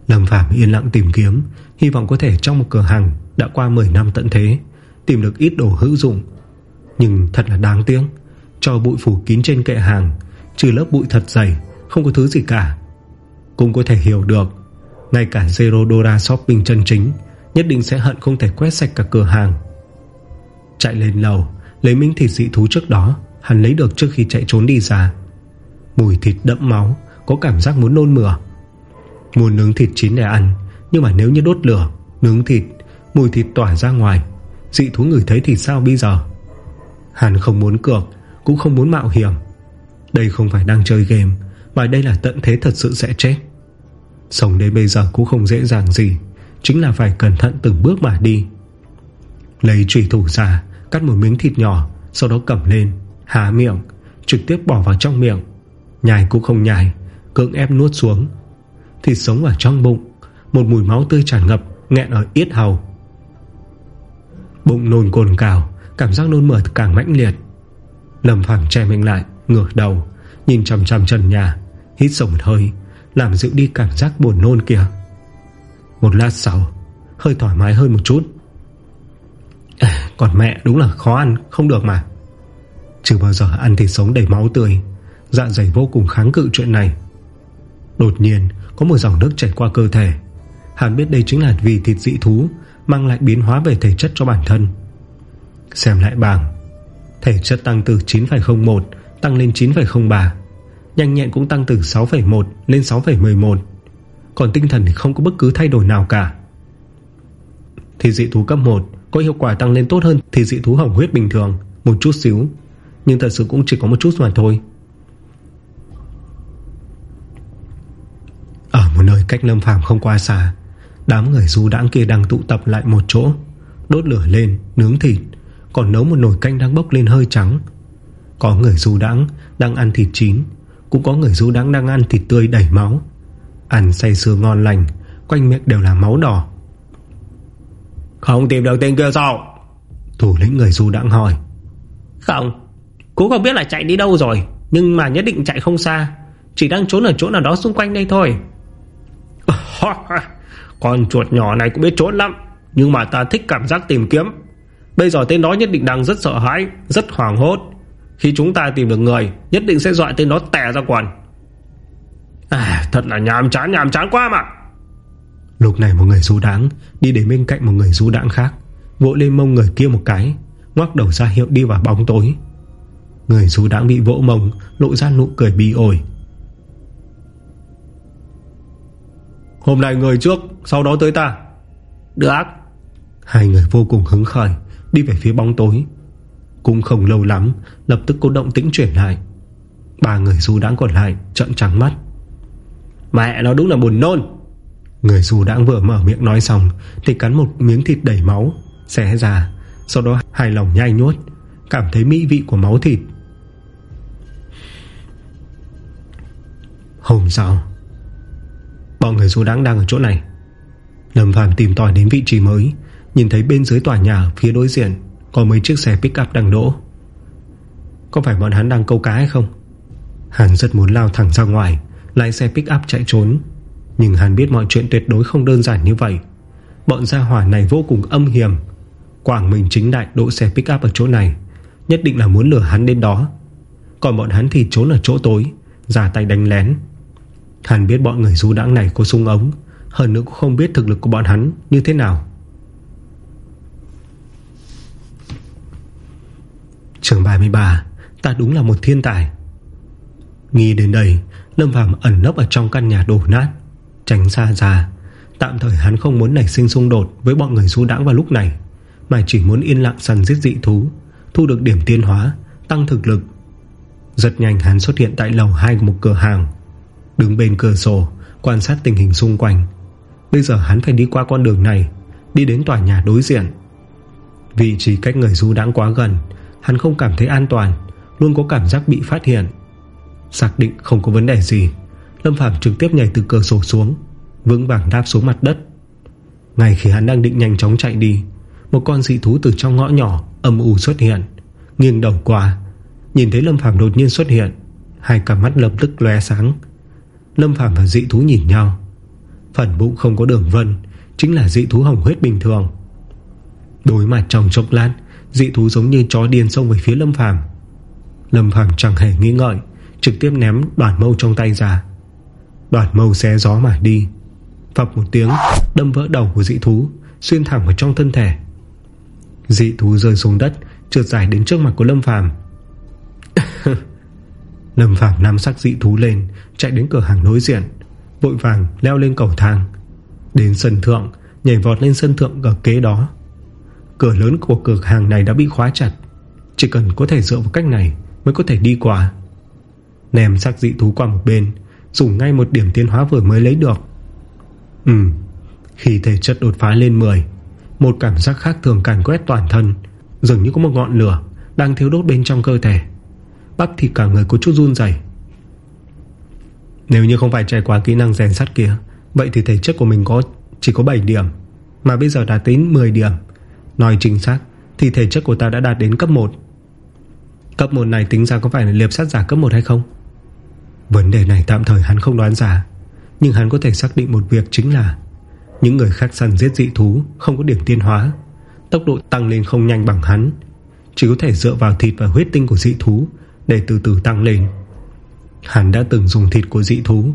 Lâm Phạm yên lặng tìm kiếm, Hy vọng có thể trong một cửa hàng Đã qua 10 năm tận thế, Tìm được ít đồ hữu dụng. Nhưng thật là đáng tiếc, Cho bụi phủ kín trên kệ hàng Trừ lớp bụi thật dày, Không có thứ gì cả. Cũng có thể hiểu được, Ngay cả Zero Dora Shopping chân chính, Nhất định sẽ hận không thể quét sạch cả cửa hàng. Chạy lên lầu, Lấy miếng thịt dị thú trước đó, Hắn lấy được trước khi chạy trốn đi ra. Mùi thịt đậm máu, Có cảm giác muốn nôn mửa. Muốn nướng thịt chín để ăn, Nhưng mà nếu như đốt lửa, Nướng thịt, Mùi thịt tỏa ra ngoài, Dị thú người thấy thì sao bây giờ? Hắn không muốn cược, Cũng không muốn mạo hiểm. Đây không phải đang chơi game, Mà đây là tận thế thật sự sẽ chết. Sống đến bây giờ cũng không dễ dàng gì, Chính là phải cẩn thận từng bước mà đi. Lấy trùy thủ ra, Cắt một miếng thịt nhỏ, Sau đó cầm lên, Há miệng, Trực tiếp bỏ vào trong miệng. Nhài cũng không nhài Cưỡng ép nuốt xuống. Thịt sống ở trong bụng, Một mùi máu tươi tràn ngập, Nghẹn ở yết hầu. Bụng nôn cồn cào, Cảm giác nôn mửa càng mãnh liệt. Lâm Phàm che mình lại. Ngược đầu Nhìn chầm chầm trần nhà Hít sổng một hơi Làm dịu đi cảm giác buồn nôn kìa Một lát sau Hơi thoải mái hơn một chút. À, Còn mẹ đúng là khó ăn Không được mà. Chưa bao giờ ăn thịt sống đầy máu tươi Dạ dày vô cùng kháng cự chuyện này. Đột nhiên Có một dòng nước chảy qua cơ thể. Hàn biết đây chính là vì thịt dị thú Mang lại biến hóa về thể chất cho bản thân. Xem lại bảng Thể chất tăng từ 9,01 Tăng lên 9,03 Nhanh nhẹn cũng tăng từ 6,1 lên 6,11 Còn tinh thần thì không có bất cứ thay đổi nào cả. Thì dị thú cấp 1 Có hiệu quả tăng lên tốt hơn Thì dị thú hỏng huyết bình thường Một chút xíu. Nhưng thật sự cũng chỉ có một chút mà thôi. Ở một nơi cách Lâm Phàm không quá xa Đám người du đãng kia đang tụ tập lại một chỗ Đốt lửa lên Nướng thịt Còn nấu một nồi canh đang bốc lên hơi trắng. Có người du đãng đang ăn thịt chín Cũng có người du đãng đang ăn thịt tươi đầy máu. Ăn say sưa ngon lành Quanh miệng đều là máu đỏ. Không tìm được tên kia sao? Thủ lĩnh người du đãng hỏi. Không Cũng không biết là chạy đi đâu rồi Nhưng mà nhất định chạy không xa. Chỉ đang trốn ở chỗ nào đó xung quanh đây thôi. Con chuột nhỏ này cũng biết trốn lắm Nhưng mà ta thích cảm giác tìm kiếm. Bây giờ tên đó nhất định đang rất sợ hãi Rất hoảng hốt Khi chúng ta tìm được người Nhất định sẽ dọa tên đó tè ra quần. À, Thật là nhàm chán nhàm chán quá mà. Lúc này một người du đáng Đi đến bên cạnh một người du đáng khác Vỗ lên mông người kia một cái Ngoắc đầu ra hiệu đi vào bóng tối. Người du đáng bị vỗ mông Lộ ra nụ cười bi ổi. Hôm nay người trước Sau đó tới ta. Được. Hai người vô cùng hứng khởi Đi về phía bóng tối cũng không lâu lắm, Lập tức có động tĩnh chuyển lại. Ba người du đáng còn lại trận trắng mắt. Mẹ, nó đúng là buồn nôn. Người du đáng vừa mở miệng nói xong, Thì cắn một miếng thịt đầy máu, Xé ra, Sau đó hài lòng nhai nhốt, Cảm thấy mỹ vị của máu thịt. Hôm sau, Bọn người du đáng đang ở chỗ này. Lâm Phàm tìm tòi đến vị trí mới, Nhìn thấy bên dưới tòa nhà phía đối diện. Có mấy chiếc xe pick up đang đỗ. Có phải bọn hắn đang câu cá hay không? Hắn rất muốn lao thẳng ra ngoài, Lái xe pick up chạy trốn. Nhưng hắn biết mọi chuyện tuyệt đối không đơn giản như vậy. Bọn gia hỏa này vô cùng âm hiểm. Quảng mình chính đại đỗ xe pick up ở chỗ này, Nhất định là muốn lừa hắn đến đó. Còn bọn hắn thì trốn ở chỗ tối Giả tay đánh lén. Hắn biết bọn người du đãng này có sung ống, Hơn nữa cũng không biết thực lực của bọn hắn Như thế nào. Trường 33 Ta đúng là một thiên tài. Nghĩ đến đây, Lâm Phàm ẩn nấp ở trong căn nhà đổ nát, Tránh xa ra. Tạm thời hắn không muốn nảy sinh xung đột Với bọn người du đãng vào lúc này, Mà chỉ muốn yên lặng săn giết dị thú, Thu được điểm tiên hóa, Tăng thực lực. Rất nhanh hắn xuất hiện tại lầu 2 của một cửa hàng. Đứng bên cửa sổ, Quan sát tình hình xung quanh. Bây giờ hắn phải đi qua con đường này, Đi đến tòa nhà đối diện. Vị trí cách người du đãng quá gần Hắn không cảm thấy an toàn, Luôn có cảm giác bị phát hiện. Xác định không có vấn đề gì, Lâm Phàm trực tiếp nhảy từ cửa sổ xuống, Vững vàng đáp xuống mặt đất. Ngay khi hắn đang định nhanh chóng chạy đi, Một con dị thú từ trong ngõ nhỏ Âm u xuất hiện, Nghiêng đầu qua. Nhìn thấy Lâm Phàm đột nhiên xuất hiện, Hai cả mắt lập tức lóe sáng. Lâm Phàm và dị thú nhìn nhau. Phần bụng không có đường vân, Chính là dị thú hồng huyết bình thường. Đối mặt trong chốc lát Dị thú giống như chó điên xông về phía Lâm Phàm. Lâm Phàm chẳng hề nghĩ ngợi, Trực tiếp ném đoàn mâu trong tay ra. Đoàn mâu xé gió mà đi. Phập một tiếng, Đâm vỡ đầu của dị thú, Xuyên thẳng vào trong thân thể. Dị thú rơi xuống đất, Trượt dài đến trước mặt của Lâm Phàm. Lâm Phàm nắm sắc dị thú lên, Chạy đến cửa hàng đối diện, Vội vàng leo lên cầu thang. Đến sân thượng, Nhảy vọt lên sân thượng ở kế đó. Cửa lớn của cửa hàng này đã bị khóa chặt. Chỉ cần có thể dựa vào cách này Mới có thể đi qua. Nèm sắc dị thú qua một bên, Dùng ngay một điểm tiến hóa vừa mới lấy được. Ừ Khi thể chất đột phá lên 10 Một cảm giác khác thường càn quét toàn thân, Dường như có một ngọn lửa Đang thiếu đốt bên trong cơ thể. Bắp thì cả người có chút run dày Nếu như không phải trải qua kỹ năng rèn sắt kia, Vậy thì thể chất của mình có, chỉ có 7 điểm, Mà bây giờ đã tính 10 điểm. Nói chính xác Thì thể chất của ta đã đạt đến cấp 1 Cấp 1 này tính ra có phải là liệp sát giả cấp 1 hay không? Vấn đề này tạm thời hắn không đoán giả. Nhưng hắn có thể xác định một việc chính là Những người khác săn giết dị thú Không có điểm tiên hóa Tốc độ tăng lên không nhanh bằng hắn Chỉ có thể dựa vào thịt và huyết tinh của dị thú Để từ từ tăng lên. Hắn đã từng dùng thịt của dị thú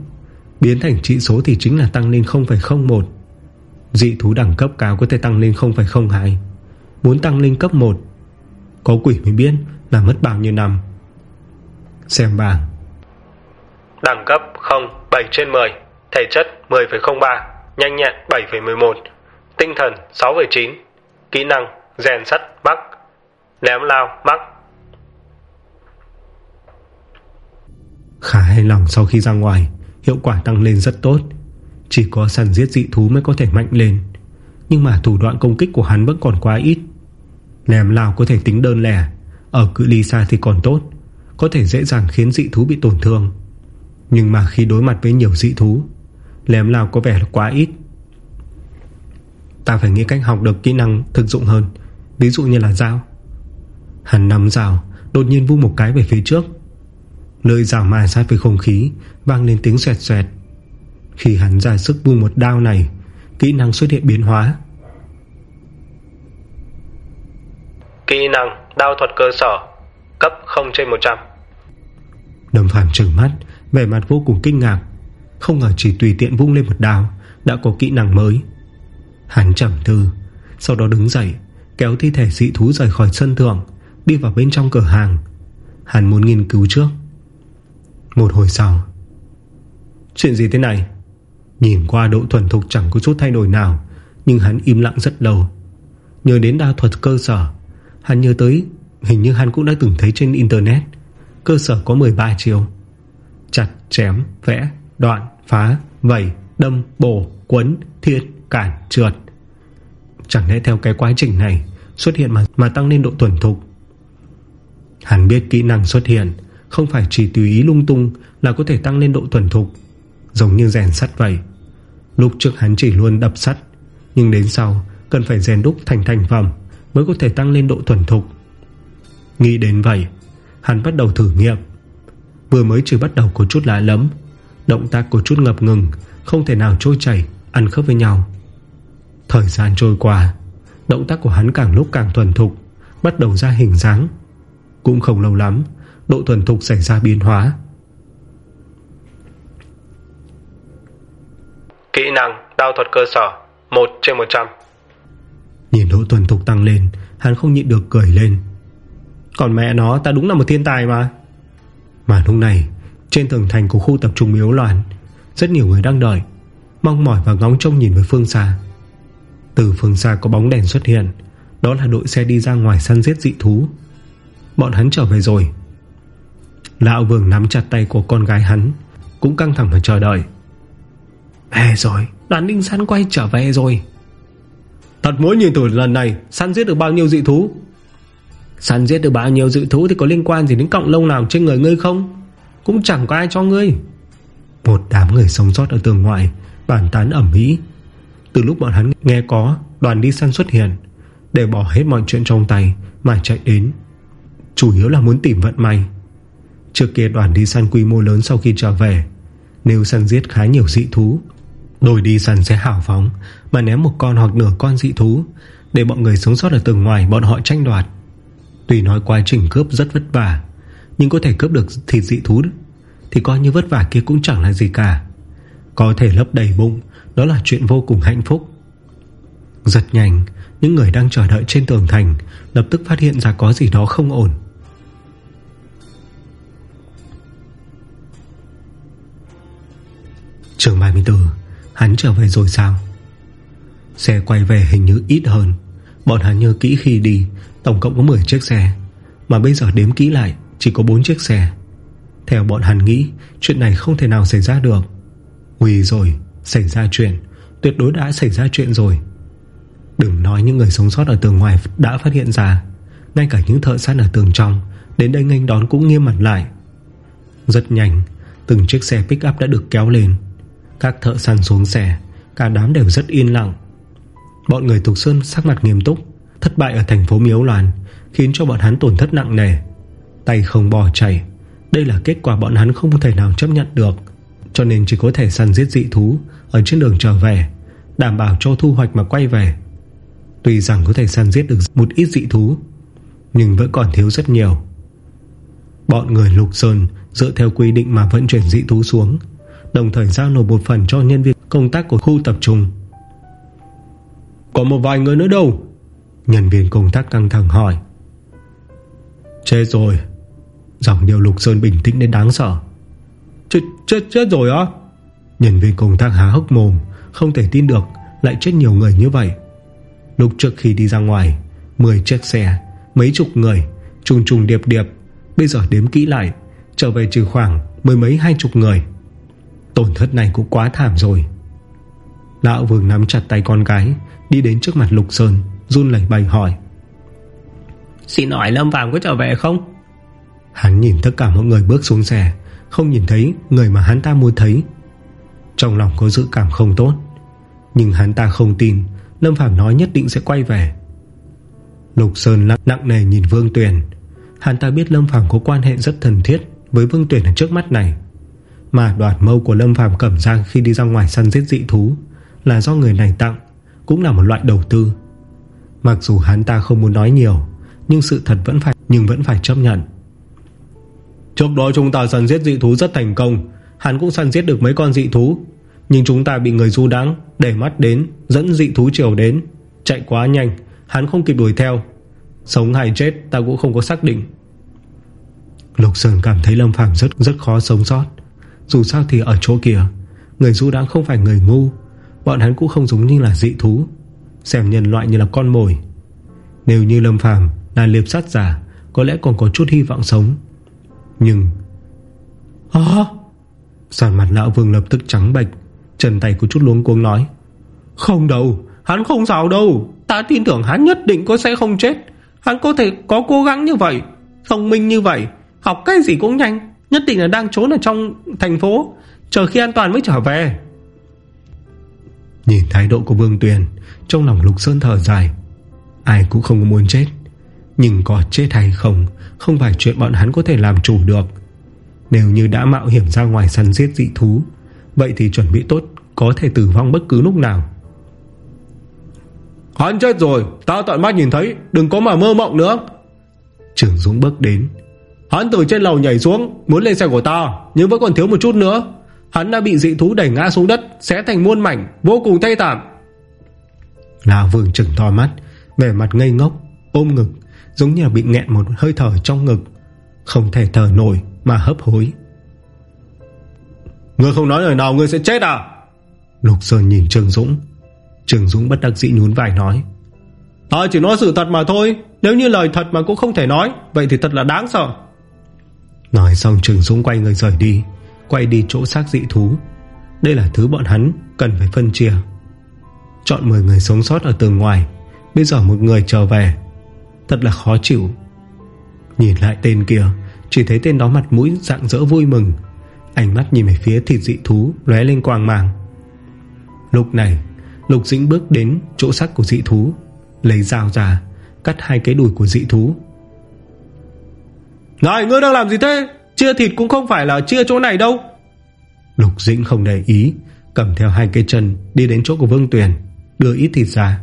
Biến thành trị số thì chính là tăng lên 0,01 Dị thú đẳng cấp cao có thể tăng lên 0,02 Muốn tăng lên cấp 1 Có quỷ mới biết là mất bao nhiêu năm. Xem bảng. Đẳng cấp 0 7 trên 10 Thể chất 10,03 Nhanh nhẹn 7,11 Tinh thần 6,9 Kỹ năng rèn sắt mắc Ném lao mắc Khá hài lòng sau khi ra ngoài Hiệu quả tăng lên rất tốt. Chỉ có săn giết dị thú mới có thể mạnh lên. Nhưng mà thủ đoạn công kích của hắn vẫn còn quá ít Lèm lao có thể tính đơn lẻ, Ở cự ly xa thì còn tốt, Có thể dễ dàng khiến dị thú bị tổn thương. Nhưng mà khi đối mặt với nhiều dị thú Lèm lao có vẻ là quá ít. Ta phải nghĩ cách học được kỹ năng thực dụng hơn, Ví dụ như là dao. Hắn nắm dao, Đột nhiên vung một cái về phía trước. Lưỡi rào ma sát với không khí, Vang lên tiếng xoẹt xoẹt. Khi hắn ra sức vung một đao này, Kỹ năng xuất hiện biến hóa. Kỹ năng, đao thuật cơ sở, Cấp 0 trên 100 Đầm phàm trừng mắt, Vẻ mặt vô cùng kinh ngạc. Không ngờ chỉ tùy tiện vung lên một đao, Đã có kỹ năng mới. Hắn trầm tư, Sau đó đứng dậy, Kéo thi thể dị thú rời khỏi sân thượng, Đi vào bên trong cửa hàng. Hắn muốn nghiên cứu trước. Một hồi sau, Chuyện gì thế này? Nhìn qua độ thuần thục chẳng có chút thay đổi nào, Nhưng hắn im lặng rất lâu. Nhớ đến đao thuật cơ sở Hắn nhớ tới Hình như hắn cũng đã từng thấy trên internet. Cơ sở có 13 chiều Chặt, chém, vẽ, đoạn, phá, vẩy, đâm, bổ, quấn, thiết, cản, trượt. Chẳng lẽ theo cái quá trình này Xuất hiện mà, mà tăng lên độ thuần thục? Hắn biết kỹ năng xuất hiện Không phải chỉ tùy ý lung tung Là có thể tăng lên độ thuần thục Giống như rèn sắt vậy. Lúc trước hắn chỉ luôn đập sắt Nhưng đến sau cần phải rèn đúc thành thành phẩm. Mới có thể tăng lên độ thuần thục. Nghĩ đến vậy, Hắn bắt đầu thử nghiệm. Vừa mới chỉ bắt đầu có chút lạ lắm Động tác có chút ngập ngừng, Không thể nào trôi chảy, Ăn khớp với nhau. Thời gian trôi qua, Động tác của hắn càng lúc càng thuần thục, Bắt đầu ra hình dáng. Cũng không lâu lắm, Độ thuần thục xảy ra biến hóa. Kỹ năng đao thuật cơ sở 1 trên 100 Nhìn độ tuần thục tăng lên, Hắn không nhịn được cười lên. Còn mẹ nó, ta đúng là một thiên tài mà. Mà lúc này, Trên tường thành của khu tập trung miếu loạn, Rất nhiều người đang đợi, Mong mỏi và ngóng trông nhìn về phương xa. Từ phương xa có bóng đèn xuất hiện, Đó là đội xe đi ra ngoài săn giết dị thú. Bọn hắn trở về rồi. Lão Vương nắm chặt tay của con gái hắn, Cũng căng thẳng mà chờ đợi. Về rồi, Đoàn đinh săn quay trở về rồi. Thật muốn nhìn thử lần này Săn giết được bao nhiêu dị thú? Săn giết được bao nhiêu dị thú Thì có liên quan gì đến cộng lông nào trên người ngươi không? Cũng chẳng có ai cho ngươi. Một đám người sống sót ở tường ngoài Bàn tán ẩm mỹ Từ lúc bọn hắn nghe có Đoàn đi săn xuất hiện Để bỏ hết mọi chuyện trong tay Mà chạy đến. Chủ yếu là muốn tìm vận may. Trước kia đoàn đi săn quy mô lớn sau khi trở về Nếu săn giết khá nhiều dị thú Đổi đi săn sẽ hảo phóng, Mà ném một con hoặc nửa con dị thú, Để bọn người sống sót ở tường ngoài, Bọn họ tranh đoạt. Tuy nói quá trình cướp rất vất vả, Nhưng có thể cướp được thịt dị thú Thì coi như vất vả kia cũng chẳng là gì cả. Có thể lấp đầy bụng, Đó là chuyện vô cùng hạnh phúc. Giật nhanh, Những người đang chờ đợi trên tường thành Lập tức phát hiện ra có gì đó không ổn. Trường 34 Hắn trở về rồi sao? Xe quay về hình như ít hơn. Bọn hắn nhớ kỹ khi đi, Tổng cộng có 10 chiếc xe. Mà bây giờ đếm kỹ lại, Chỉ có 4 chiếc xe. Theo bọn hắn nghĩ, Chuyện này không thể nào xảy ra được. Ui rồi, Xảy ra chuyện. Tuyệt đối đã xảy ra chuyện rồi. Đừng nói những người sống sót ở tường ngoài đã phát hiện ra. Ngay cả những thợ săn ở tường trong, Đến đây nghênh đón cũng nghiêm mặt lại. Rất nhanh, Từng chiếc xe pick up đã được kéo lên. Các thợ săn xuống xe, Cả đám đều rất yên lặng. Bọn người Tục Sơn sắc mặt nghiêm túc, Thất bại ở thành phố Miếu Loan, Khiến cho bọn hắn tổn thất nặng nề. Tay không bò chảy, Đây là kết quả bọn hắn không thể nào chấp nhận được. Cho nên chỉ có thể săn giết dị thú Ở trên đường trở về, Đảm bảo cho thu hoạch mà quay về. Tuy rằng có thể săn giết được một ít dị thú, Nhưng vẫn còn thiếu rất nhiều. Bọn người Lục Sơn Dựa theo quy định mà vận chuyển dị thú xuống Đồng thời giao nộp một phần cho nhân viên công tác của khu tập trung. Có một vài người nữa đâu? Nhân viên công tác căng thẳng hỏi. Chết rồi. Giọng điệu Lục Sơn bình tĩnh đến đáng sợ. Chết, chết, chết rồi á? Nhân viên công tác há hốc mồm Không thể tin được Lại chết nhiều người như vậy. Lúc trước khi đi ra ngoài 10 chiếc xe Mấy chục người Trùng trùng điệp điệp Bây giờ đếm kỹ lại Trở về trừ khoảng Mười mấy hai chục người Tổn thất này cũng quá thảm rồi. Lão vương nắm chặt tay con gái Đi đến trước mặt Lục Sơn Run lẩy bày hỏi. Xin hỏi Lâm Phàm có trở về không? Hắn nhìn tất cả mọi người bước xuống xe Không nhìn thấy người mà hắn ta muốn thấy. Trong lòng có dự cảm không tốt Nhưng hắn ta không tin Lâm Phàm nói nhất định sẽ quay về. Lục Sơn nặng, nặng nề nhìn Vương Tuyền. Hắn ta biết Lâm Phàm có quan hệ rất thân thiết Với Vương Tuyền ở trước mắt này Mà đoạt mâu của Lâm Phàm cầm ra Khi đi ra ngoài săn giết dị thú Là do người này tặng Cũng là một loại đầu tư. Mặc dù hắn ta không muốn nói nhiều Nhưng sự thật vẫn phải Nhưng vẫn phải chấp nhận. Trước đó chúng ta săn giết dị thú rất thành công Hắn cũng săn giết được mấy con dị thú. Nhưng chúng ta bị người du đáng Để mắt đến Dẫn dị thú chiều đến. Chạy quá nhanh Hắn không kịp đuổi theo. Sống hay chết ta cũng không có xác định. Lục Sơn cảm thấy Lâm Phàm rất rất khó sống sót dù sao thì ở chỗ kia, Người du đáng không phải người ngu, Bọn hắn cũng không giống như là dị thú. Xem nhân loại như là con mồi. Nếu như Lâm Phàm là liệp sát giả, Có lẽ còn có chút hy vọng sống. Nhưng À sàn mặt lão vương lập tức trắng bệch Trần tay có chút luống cuống nói, Không đâu, Hắn không sao đâu. Ta tin tưởng hắn nhất định có sẽ không chết. Hắn có thể có cố gắng như vậy, Thông minh như vậy, Học cái gì cũng nhanh. Nhất định là đang trốn ở trong thành phố Chờ khi an toàn mới trở về. Nhìn thái độ của Vương Tuyền Trong lòng Lục Sơn thở dài. Ai cũng không muốn chết Nhưng có chết hay không Không phải chuyện bọn hắn có thể làm chủ được. Nếu như đã mạo hiểm ra ngoài săn giết dị thú Vậy thì chuẩn bị tốt Có thể tử vong bất cứ lúc nào. Hắn chết rồi Ta tận mắt nhìn thấy Đừng có mà mơ mộng nữa. Trường Dũng bước đến Hắn từ trên lầu nhảy xuống, Muốn lên xe của ta, Nhưng vẫn còn thiếu một chút nữa. Hắn đã bị dị thú đẩy ngã xuống đất xé thành muôn mảnh, Vô cùng tê tạm. Lão vương trừng to mắt, Vẻ mặt ngây ngốc, Ôm ngực, Giống như bị nghẹn một hơi thở trong ngực. Không thể thở nổi Mà hấp hối. Ngươi không nói lời nào, ngươi sẽ chết à? Lục Sơn nhìn Trường Dũng. Trường Dũng bất đắc dĩ nhún vai nói. Ta chỉ nói sự thật mà thôi, Nếu như lời thật mà cũng không thể nói, Vậy thì thật là đáng sợ. Nói xong Trường Dũng quay người rời đi, Quay đi chỗ xác dị thú. Đây là thứ bọn hắn cần phải phân chia. Chọn 10 người sống sót ở tường ngoài, Bây giờ một người trở về. Thật là khó chịu. Nhìn lại tên kia, Chỉ thấy tên đó mặt mũi dạng dỡ vui mừng. Ánh mắt nhìn về phía thịt dị thú lóe lên quang màng Lúc này, Lục Dĩnh bước đến chỗ sắc của dị thú, Lấy dao ra, Cắt hai cái đùi của dị thú. Này ngươi đang làm gì thế? Chia thịt cũng không phải là chia chỗ này đâu. Lục Dĩnh không để ý Cầm theo hai cây chân Đi đến chỗ của Vương Tuyền Đưa ít thịt ra.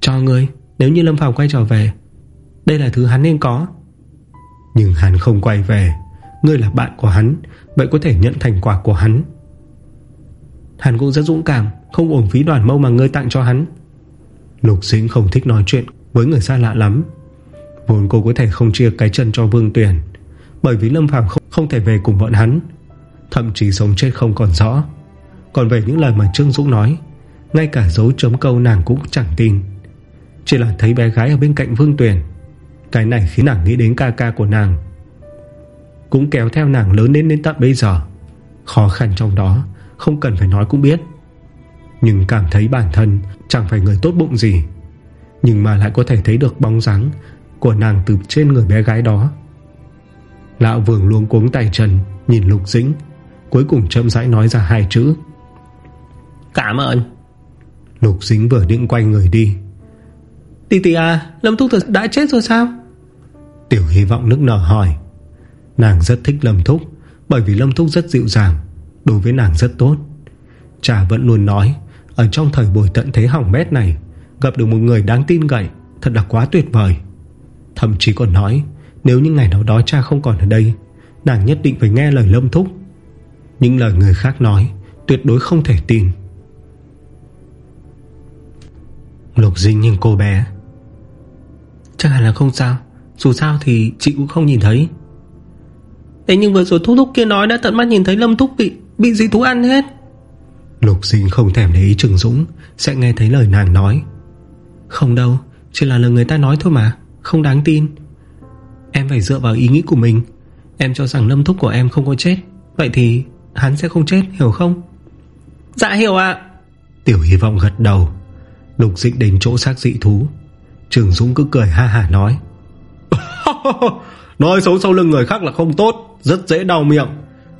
Cho ngươi Nếu như Lâm Phàm quay trở về Đây là thứ hắn nên có. Nhưng hắn không quay về. Ngươi là bạn của hắn Vậy có thể nhận thành quả của hắn. Hắn cũng rất dũng cảm Không uổng phí đoàn mâu mà ngươi tặng cho hắn. Lục dính không thích nói chuyện Với người xa lạ lắm Vốn cô có thể không chia cái chân cho Vương Tuyền Bởi vì Lâm Phàm không, không thể về cùng bọn hắn Thậm chí sống chết không còn rõ. Còn về những lời mà Trương Dũng nói Ngay cả dấu chấm câu nàng cũng chẳng tin. Chỉ là thấy bé gái ở bên cạnh Vương Tuyền Cái này khiến nàng nghĩ đến ca ca của nàng. Cũng kéo theo nàng lớn đến đến tận bây giờ Khó khăn trong đó Không cần phải nói cũng biết. Nhưng cảm thấy bản thân Chẳng phải người tốt bụng gì Nhưng mà lại có thể thấy được bóng dáng của nàng từ trên người bé gái đó. Lão vương luôn cuống tay chân Nhìn lục dĩnh Cuối cùng chậm rãi nói ra hai chữ. Cảm ơn. Lục dính vừa định quay người đi. Tì tì à Lâm Thúc thật đã chết rồi sao? Tiểu hy vọng nước nở hỏi. Nàng rất thích Lâm Thúc Bởi vì Lâm Thúc rất dịu dàng Đối với nàng rất tốt. Cha vẫn luôn nói Ở trong thời buổi tận thế hỏng bét này Gặp được một người đáng tin cậy Thật là quá tuyệt vời Thậm chí còn nói Nếu như ngày nào đó cha không còn ở đây Nàng nhất định phải nghe lời Lâm Thúc. Những lời người khác nói Tuyệt đối không thể tin. Lục Dinh nhìn cô bé. Chắc hẳn là không sao Dù sao thì chị cũng không nhìn thấy. Thế nhưng vừa rồi thúc thúc kia nói Đã tận mắt nhìn thấy Lâm Thúc bị bị dị thú ăn hết. Lục Dinh không thèm để ý Trừng Dũng Sẽ nghe thấy lời nàng nói. Không đâu Chỉ là lời người ta nói thôi mà Không đáng tin. Em phải dựa vào ý nghĩ của mình. Em cho rằng Lâm Thúc của em không có chết. Vậy thì hắn sẽ không chết hiểu không? Dạ hiểu ạ. Tiểu hy vọng gật đầu. Lục dịch đến chỗ xác dị thú. Trường Dũng cứ cười ha hả nói. Nói xấu sau lưng người khác là không tốt Rất dễ đau miệng.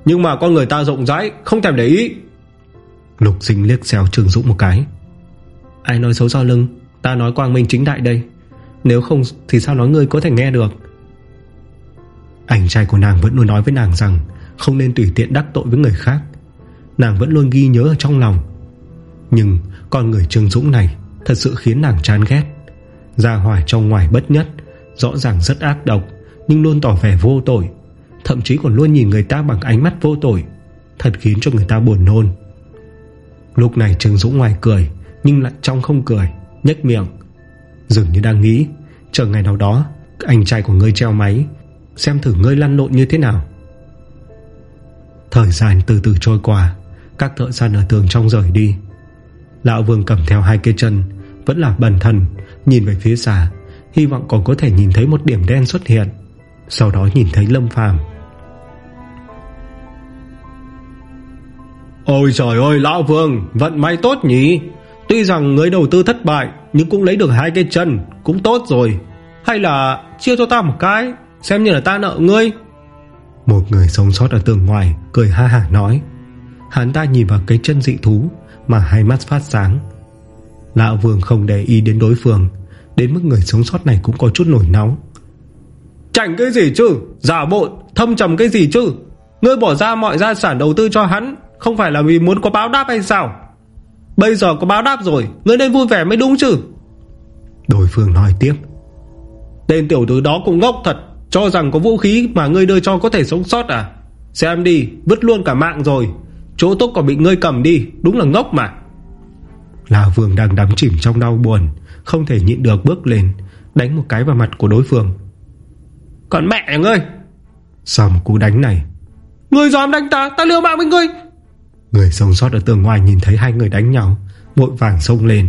Nhưng mà con người ta rộng rãi Không thèm để ý. Lục sinh liếc xéo Trường Dũng một cái. Ai nói xấu sau lưng? Ta nói quang minh chính đại đây nếu không thì sao nói người có thể nghe được? Anh trai của nàng vẫn luôn nói với nàng rằng Không nên tùy tiện đắc tội với người khác. Nàng vẫn luôn ghi nhớ ở trong lòng. Nhưng con người Trương Dũng này Thật sự khiến nàng chán ghét. Ra hoài trong ngoài bất nhất, Rõ ràng rất ác độc, Nhưng luôn tỏ vẻ vô tội. Thậm chí còn luôn nhìn người ta bằng ánh mắt vô tội, Thật khiến cho người ta buồn nôn. Lúc này Trương Dũng ngoài cười, Nhưng lại trong không cười, nhếch miệng. Dường như đang nghĩ, Chờ ngày nào đó, Anh trai của ngươi treo máy, Xem thử ngươi lăn lộn như thế nào. Thời gian từ từ trôi qua, Các thợ săn ở tường trong rời đi. Lão Vương cầm theo hai cái chân, Vẫn là bần thần, Nhìn về phía xa, Hy vọng còn có thể nhìn thấy một điểm đen xuất hiện, Sau đó nhìn thấy Lâm Phàm. Ôi trời ơi, Lão Vương, Vận may tốt nhỉ? Tuy rằng người đầu tư thất bại nhưng cũng lấy được hai cái chân, Cũng tốt rồi. Hay là chia cho ta một cái, Xem như là ta nợ ngươi. Một người sống sót ở tường ngoài Cười ha hả nói. Hắn ta nhìn vào cái chân dị thú Mà hai mắt phát sáng. Lão Vương không để ý đến đối phương, Đến mức người sống sót này cũng có chút nổi nóng. Chảnh cái gì chứ? Giả bộ, thâm trầm cái gì chứ? Ngươi bỏ ra mọi gia sản đầu tư cho hắn, Không phải là vì muốn có báo đáp hay sao? Bây giờ có báo đáp rồi Ngươi nên vui vẻ mới đúng chứ? Đối phương nói tiếp. Tên tiểu tử đó cũng ngốc thật Cho rằng có vũ khí mà ngươi đưa cho có thể sống sót à? Xem đi Vứt luôn cả mạng rồi. Chỗ tốt còn bị ngươi cầm đi Đúng là ngốc mà. Lão Vương đang đắm chìm trong đau buồn Không thể nhịn được bước lên Đánh một cái vào mặt của đối phương. Còn mẹ ngươi! Sau một cú đánh này. Ngươi dám đánh ta Ta liều mạng với ngươi Người sống sót ở tường ngoài nhìn thấy hai người đánh nhau Vội vàng xông lên.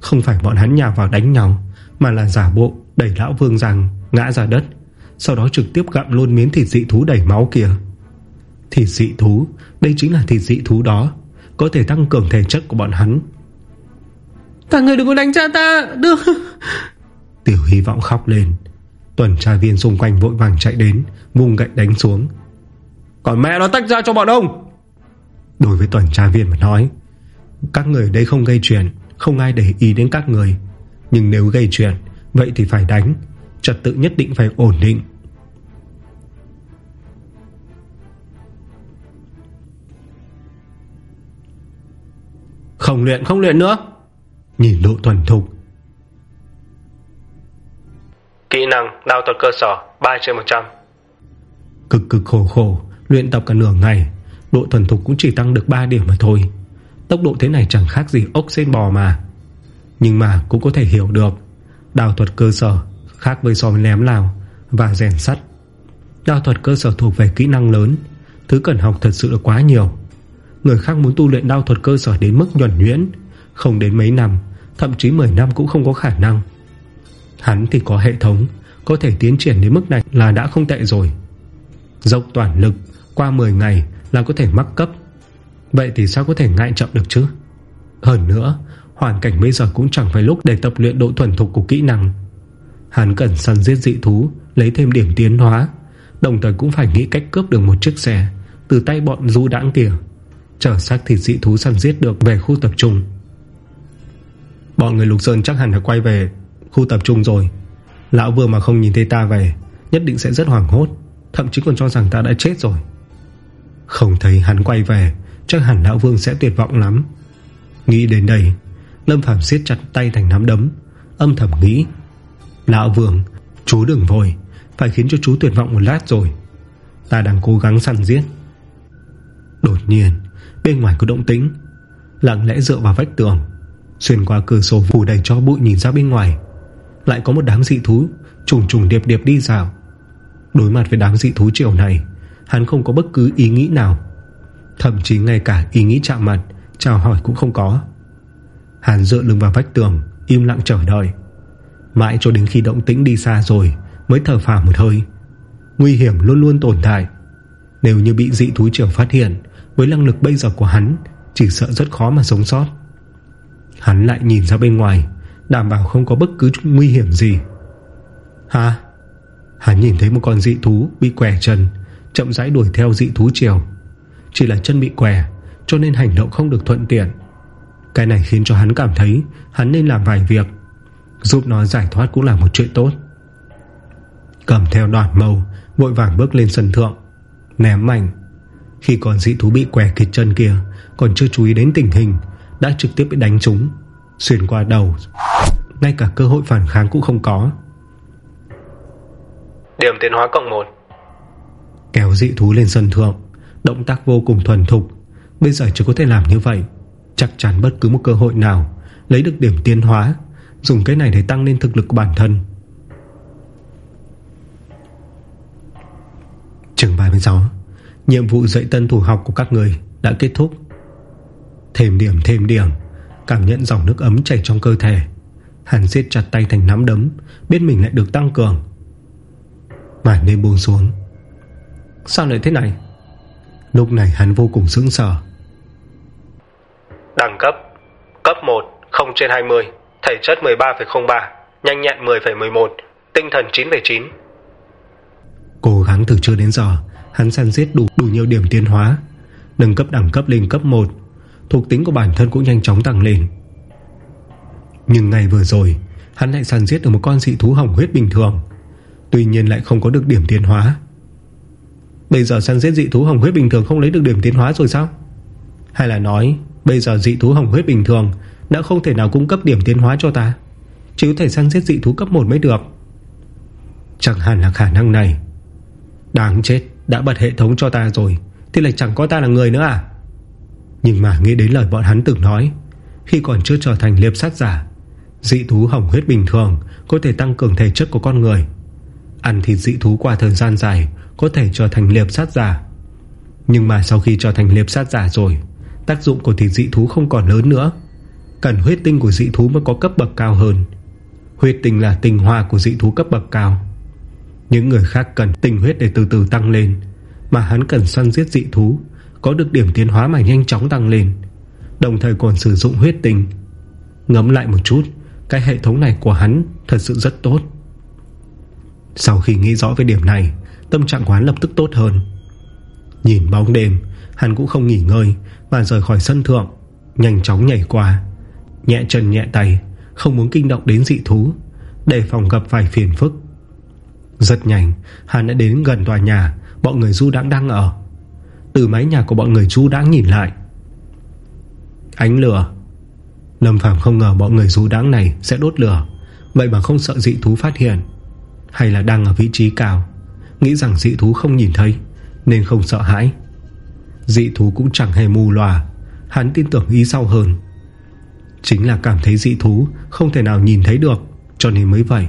Không phải bọn hắn nhào vào đánh nhau Mà là giả bộ đẩy lão vương rằng Ngã ra đất Sau đó trực tiếp gặm luôn miếng thịt dị thú đầy máu kia. Thịt dị thú Đây chính là thịt dị thú đó Có thể tăng cường thể chất của bọn hắn. Các người đừng có đánh cha ta Đừng Tiểu hy vọng khóc lên. Tuần tra viên xung quanh vội vàng chạy đến Vùng gậy đánh xuống. Còn mẹ nó tách ra cho bọn ông Đối với tuần tra viên mà nói Các người đây không gây chuyện Không ai để ý đến các người. Nhưng nếu gây chuyện Vậy thì phải đánh Trật tự nhất định phải ổn định. Không luyện không luyện nữa. Nhìn độ tuần thục. Kỹ năng đao thuật cơ sở 3 trên 100 Cực cực khổ khổ Luyện tập cả nửa ngày Độ thuần thục cũng chỉ tăng được 3 điểm mà thôi. Tốc độ thế này chẳng khác gì ốc sen bò mà. Nhưng mà cũng có thể hiểu được, Đào thuật cơ sở Khác với so với ném lào Và rèn sắt. Đào thuật cơ sở thuộc về kỹ năng lớn, Thứ cần học thật sự là quá nhiều. Người khác muốn tu luyện đao thuật cơ sở đến mức nhuẩn nhuyễn, Không đến mấy năm, Thậm chí 10 năm cũng không có khả năng. Hắn thì có hệ thống, Có thể tiến triển đến mức này là đã không tệ rồi. Dốc toàn lực Qua 10 ngày là có thể mắc cấp. Vậy thì sao có thể ngại chậm được chứ? Hơn nữa, Hoàn cảnh bây giờ cũng chẳng phải lúc để tập luyện độ thuần thục của kỹ năng. Hắn cần săn giết dị thú, Lấy thêm điểm tiến hóa, Đồng thời cũng phải nghĩ cách cướp được một chiếc xe Từ tay bọn du đãng kìa Chở xác thịt dị thú săn giết được về khu tập trung. Bọn người Lục Sơn chắc hẳn đã quay về Khu tập trung rồi. Lão vừa mà không nhìn thấy ta về, Nhất định sẽ rất hoảng hốt, Thậm chí còn cho rằng ta đã chết rồi. Không thấy hắn quay về, Chắc hẳn lão vương sẽ tuyệt vọng lắm. Nghĩ đến đây, Lâm Phạm siết chặt tay thành nắm đấm, Âm thầm nghĩ, Lão vương, Chú đừng vội, Phải khiến cho chú tuyệt vọng một lát rồi. Ta đang cố gắng săn giết. Đột nhiên, Bên ngoài có động tĩnh, Lặng lẽ dựa vào vách tường, Xuyên qua cửa sổ phủ đầy cho bụi nhìn ra bên ngoài. Lại có một đám dị thú Trùng trùng điệp điệp đi dạo. Đối mặt với đám dị thú chiều này Hắn không có bất cứ ý nghĩ nào. Thậm chí ngay cả ý nghĩ chạm mặt, Chào hỏi cũng không có. Hắn dựa lưng vào vách tường, Im lặng chờ đợi. Mãi cho đến khi động tĩnh đi xa rồi, Mới thở phào một hơi. Nguy hiểm luôn luôn tồn tại. Nếu như bị dị thú trưởng phát hiện, Với năng lực bây giờ của hắn, Chỉ sợ rất khó mà sống sót. Hắn lại nhìn ra bên ngoài, Đảm bảo không có bất cứ nguy hiểm gì. Hả? Hắn nhìn thấy một con dị thú bị què chân. Chậm rãi đuổi theo dị thú chiều Chỉ là chân bị què, Cho nên hành động không được thuận tiện. Cái này khiến cho hắn cảm thấy Hắn nên làm vài việc, Giúp nó giải thoát cũng là một chuyện tốt. Cầm theo đoàn màu Vội vàng bước lên sân thượng, Ném mạnh Khi còn dị thú bị què kịch chân kia, Còn chưa chú ý đến tình hình, Đã trực tiếp bị đánh trúng, Xuyên qua đầu. Ngay cả cơ hội phản kháng cũng không có. Điểm tiến hóa cộng 1 Kéo dị thú lên sân thượng. Động tác vô cùng thuần thục. Bây giờ chỉ có thể làm như vậy. Chắc chắn bất cứ một cơ hội nào Lấy được điểm tiến hóa, Dùng cái này để tăng lên thực lực của bản thân. Trường 36 Nhiệm vụ dạy tân thủ học của các người Đã kết thúc. Thêm điểm thêm điểm. Cảm nhận dòng nước ấm chảy trong cơ thể. Hàn siết chặt tay thành nắm đấm, Biết mình lại được tăng cường. Mải đêm buông xuống. Sao lại thế này? Lúc này hắn vô cùng sững sờ. Đẳng cấp Cấp 1 0 trên 20 Thể chất 13,03 Nhanh nhẹn 10,11 Tinh thần 9,9 Cố gắng từ chưa đến giờ Hắn săn giết đủ đủ nhiều điểm tiến hóa. Nâng cấp đẳng cấp lên cấp 1 Thuộc tính của bản thân cũng nhanh chóng tăng lên. Nhưng ngày vừa rồi Hắn lại săn giết được một con dị thú hỏng huyết bình thường. Tuy nhiên lại không có được điểm tiến hóa Bây giờ săn giết dị thú hồng huyết bình thường Không lấy được điểm tiến hóa rồi sao? Hay là nói, Bây giờ dị thú hồng huyết bình thường Đã không thể nào cung cấp điểm tiến hóa cho ta, Chỉ có thể săn giết dị thú cấp 1 mới được. Chẳng hẳn là khả năng này. Đáng chết, Đã bật hệ thống cho ta rồi, Thì lại chẳng có ta là người nữa à? Nhưng mà nghĩ đến lời bọn hắn từng nói, Khi còn chưa trở thành liệp sát giả, Dị thú hỏng huyết bình thường Có thể tăng cường thể chất của con người. Ăn thịt dị thú qua thời gian dài có thể trở thành liệp sát giả. Nhưng mà sau khi trở thành liệp sát giả rồi, Tác dụng của thịt dị thú không còn lớn nữa. Cần huyết tinh của dị thú mới có cấp bậc cao hơn. Huyết tinh là tinh hoa của dị thú cấp bậc cao. Những người khác cần tinh huyết để từ từ tăng lên, Mà hắn cần săn giết dị thú, Có được điểm tiến hóa mà nhanh chóng tăng lên, Đồng thời còn sử dụng huyết tinh. Ngấm lại một chút, Cái hệ thống này của hắn thật sự rất tốt. Sau khi nghĩ rõ về điểm này Tâm trạng quán lập tức tốt hơn. Nhìn bóng đêm, Hắn cũng không nghỉ ngơi Mà rời khỏi sân thượng, Nhanh chóng nhảy qua, Nhẹ chân nhẹ tay, Không muốn kinh động đến dị thú Để phòng gặp phải phiền phức. Rất nhanh, Hắn đã đến gần tòa nhà Bọn người du đãng đang ở. Từ mái nhà của bọn người du đãng nhìn lại. Ánh lửa. Lâm Phàm không ngờ bọn người du đãng này Sẽ đốt lửa, Vậy mà không sợ dị thú phát hiện, Hay là đang ở vị trí cao. Nghĩ rằng dị thú không nhìn thấy, Nên không sợ hãi. Dị thú cũng chẳng hề mù lòa Hắn tin tưởng ý sau hơn. Chính là cảm thấy dị thú Không thể nào nhìn thấy được, Cho nên mới vậy.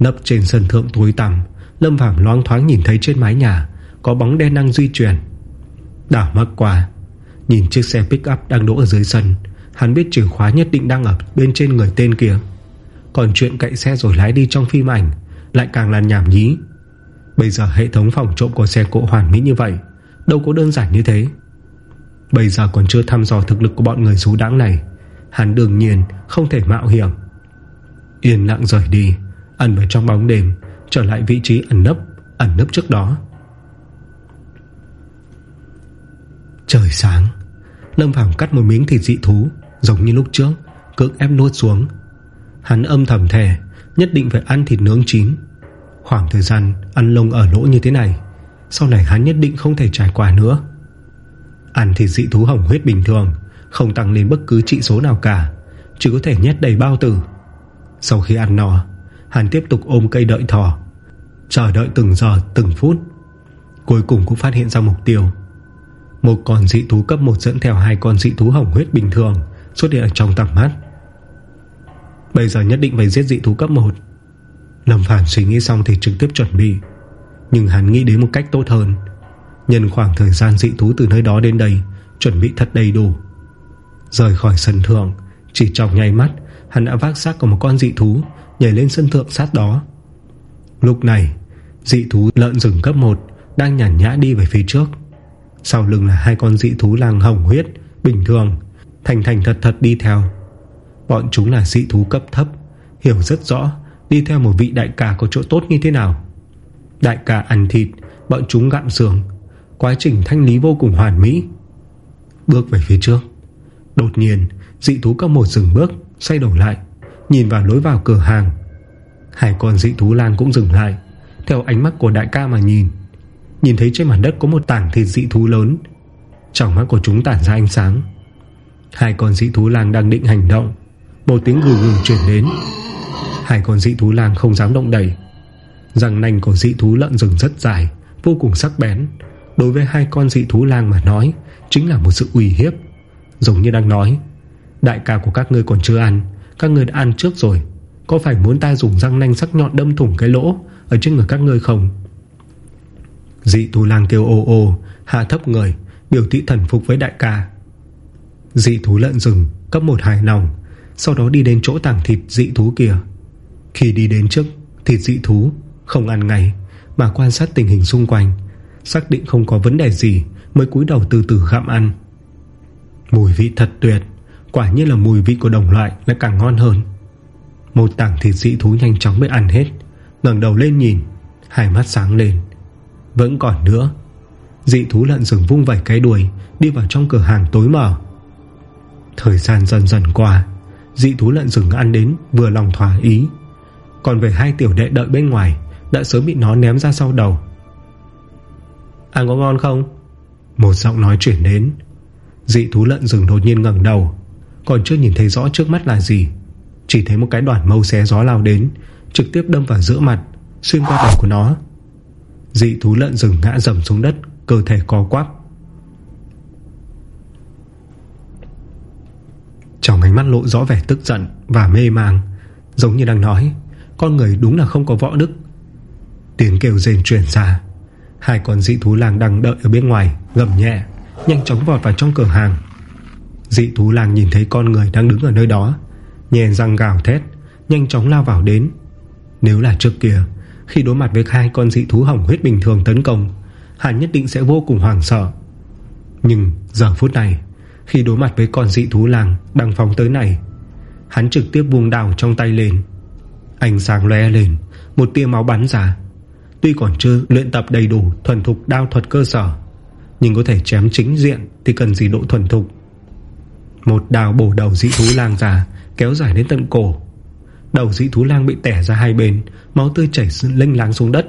Nấp trên sân thượng tối tăm, Lâm Phạm loáng thoáng nhìn thấy trên mái nhà Có bóng đen đang di chuyển. Đảo mắt qua, Nhìn chiếc xe pick up đang đỗ ở dưới sân, Hắn biết chìa khóa nhất định đang ở bên trên người tên kia. Còn chuyện cậy xe rồi lái đi trong phim ảnh, Lại càng là nhảm nhí. Bây giờ hệ thống phòng trộm của xe cộ hoàn mỹ như vậy, Đâu có đơn giản như thế. Bây giờ còn chưa thăm dò thực lực của bọn người rú đáng này, Hắn đương nhiên không thể mạo hiểm. Yên lặng rời đi, Ẩn vào trong bóng đêm, Trở lại vị trí ẩn nấp Ẩn nấp trước đó. Trời sáng, Lâm Phàm cắt một miếng thịt dị thú, Giống như lúc trước, Cưỡng ép nuốt xuống. Hắn âm thầm thề, Nhất định phải ăn thịt nướng chín. Khoảng thời gian ăn lông ở lỗ như thế này, Sau này hắn nhất định không thể trải qua nữa. Ăn thịt dị thú hỏng huyết bình thường, Không tăng lên bất cứ trị số nào cả, Chỉ có thể nhét đầy bao tử. Sau khi ăn no, Hắn tiếp tục ôm cây đợi thỏ, Chờ đợi từng giờ, từng phút. Cuối cùng cũng phát hiện ra mục tiêu. Một con dị thú cấp 1 dẫn theo hai con dị thú hỏng huyết bình thường Xuất hiện ở trong tầm mắt. Bây giờ nhất định phải giết dị thú cấp 1 Lâm Phàm suy nghĩ xong thì trực tiếp chuẩn bị. Nhưng hắn nghĩ đến một cách tốt hơn. Nhân khoảng thời gian dị thú từ nơi đó đến đây, Chuẩn bị thật đầy đủ. Rời khỏi sân thượng, Chỉ trong nháy mắt, Hắn đã vác xác của một con dị thú, Nhảy lên sân thượng sát đó. Lúc này, Dị thú lợn rừng cấp 1 Đang nhàn nhã đi về phía trước. Sau lưng là hai con dị thú làng hồng huyết, Bình thường, Thành thành thật thật đi theo. Bọn chúng là dị thú cấp thấp, Hiểu rất rõ. Đi theo một vị đại ca có chỗ tốt như thế nào? Đại ca ăn thịt, Bọn chúng gặm xương. Quá trình thanh lý vô cùng hoàn mỹ. Bước về phía trước. Đột nhiên, dị thú cấp một dừng bước, Xoay đầu lại, Nhìn vào lối vào cửa hàng. Hai con dị thú lan cũng dừng lại, Theo ánh mắt của đại ca mà nhìn. Nhìn thấy trên mặt đất có một tảng thịt dị thú lớn. Trong mắt của chúng tản ra ánh sáng. Hai con dị thú lang đang định hành động. Một tiếng gừ gừ chuyển đến. Hai con dị thú lang không dám động đẩy Răng nanh của dị thú lợn rừng rất dài, Vô cùng sắc bén. Đối với hai con dị thú lang mà nói, Chính là một sự uy hiếp. Giống như đang nói, Đại ca của các ngươi còn chưa ăn, Các ngươi đã ăn trước rồi. Có phải muốn ta dùng răng nanh sắc nhọn đâm thủng cái lỗ Ở trên người các ngươi không? Dị thú lang kêu ô ô, Hạ thấp người, Biểu thị thần phục với đại ca. Dị thú lợn rừng cấp một hài lòng, Sau đó đi đến chỗ tảng thịt dị thú kia. Khi đi đến trước, thịt dị thú Không ăn ngay. Mà quan sát tình hình xung quanh, Xác định không có vấn đề gì, Mới cúi đầu từ từ gặm ăn. Mùi vị thật tuyệt, Quả nhiên là mùi vị của đồng loại lại càng ngon hơn. Một tảng thịt dị thú nhanh chóng bị ăn hết, ngẩng đầu lên nhìn, Hai mắt sáng lên. Vẫn còn nữa, Dị thú lợn rừng vung vẩy cái đuôi, Đi vào trong cửa hàng tối mở Thời gian dần dần qua, Dị thú lợn rừng ăn đến vừa lòng thỏa ý. Còn về hai tiểu đệ đợi bên ngoài, Đã sớm bị nó ném ra sau đầu. Ăn có ngon không? Một giọng nói chuyển đến. Dị thú lợn rừng đột nhiên ngẩng đầu, Còn chưa nhìn thấy rõ trước mắt là gì. Chỉ thấy một cái đoàn mâu xé gió lao đến, Trực tiếp đâm vào giữa mặt, Xuyên qua đầu của nó. Dị thú lợn rừng ngã dầm xuống đất, Cơ thể co quắp. Trong ánh mắt lộ rõ vẻ tức giận Và mê màng Giống như đang nói con người đúng là không có võ đức. Tiếng kêu rền truyền ra. Hai con dị thú làng đang đợi ở bên ngoài, Gầm nhẹ, Nhanh chóng vọt vào trong cửa hàng. Dị thú làng nhìn thấy con người đang đứng ở nơi đó Nhè răng gào thét, Nhanh chóng lao vào đến. Nếu là trước kia, Khi đối mặt với hai con dị thú hỏng huyết bình thường tấn công Hắn nhất định sẽ vô cùng hoảng sợ. Nhưng giờ phút này, Khi đối mặt với con dị thú làng Đang phóng tới này, Hắn trực tiếp buông đào trong tay lên. Hành sáng lóe lên, Một tia máu bắn ra. Tuy còn chưa luyện tập đầy đủ Thuần thục đao thuật cơ sở, Nhưng có thể chém chính diện Thì cần gì độ thuần thục. Một đào bổ đầu dị thú lang ra, Kéo dài đến tận cổ. Đầu dị thú lang bị tẻ ra hai bên, Máu tươi chảy lênh láng xuống đất.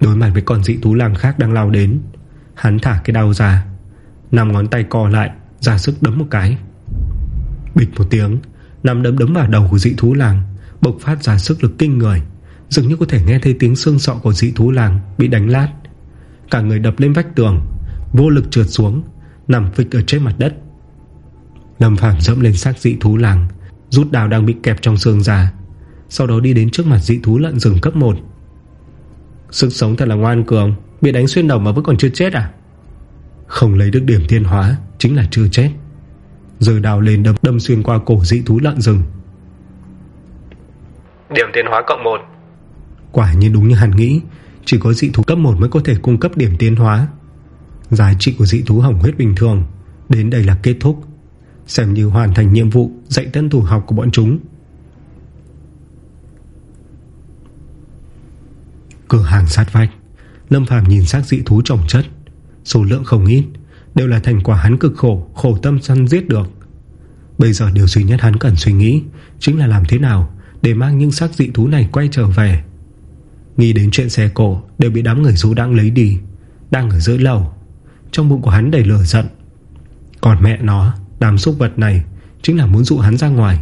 Đối mặt với con dị thú lang khác đang lao đến, Hắn thả cái đau ra Nằm ngón tay co lại, Ra sức đấm một cái. Bịch một tiếng Nằm đấm đấm vào đầu của dị thú lang. Bộc phát ra sức lực kinh người Dường như có thể nghe thấy tiếng xương sọ của dị thú làng Bị đánh lát. Cả người đập lên vách tường Vô lực trượt xuống Nằm phịch ở trên mặt đất. Lâm Phàm dẫm lên xác dị thú làng Rút đào đang bị kẹp trong xương ra Sau đó đi đến trước mặt dị thú lợn rừng cấp 1 Sức sống thật là ngoan cường Bị đánh xuyên đầu mà vẫn còn chưa chết à? Không lấy được điểm thiên hóa Chính là chưa chết. Giờ đào lên đâm, đâm xuyên qua cổ dị thú lợn rừng. Điểm tiến hóa cộng 1 Quả nhiên đúng như hắn nghĩ, Chỉ có dị thú cấp 1 mới có thể cung cấp điểm tiến hóa. Giá trị của dị thú hỏng huyết bình thường, Đến đây là kết thúc. Xem như hoàn thành nhiệm vụ Dạy tân thủ học của bọn chúng. Cửa hàng sát vách. Lâm Phàm nhìn xác dị thú trồng chất. Số lượng không ít, Đều là thành quả hắn cực khổ Khổ tâm săn giết được. Bây giờ điều duy nhất hắn cần suy nghĩ Chính là làm thế nào để mang những xác dị thú này quay trở về. Nghĩ đến chuyện xe cổ Đều bị đám người rú đang lấy đi, Đang ở dưới lầu. Trong bụng của hắn đầy lửa giận. Còn mẹ nó, Đám xúc vật này Chính là muốn dụ hắn ra ngoài.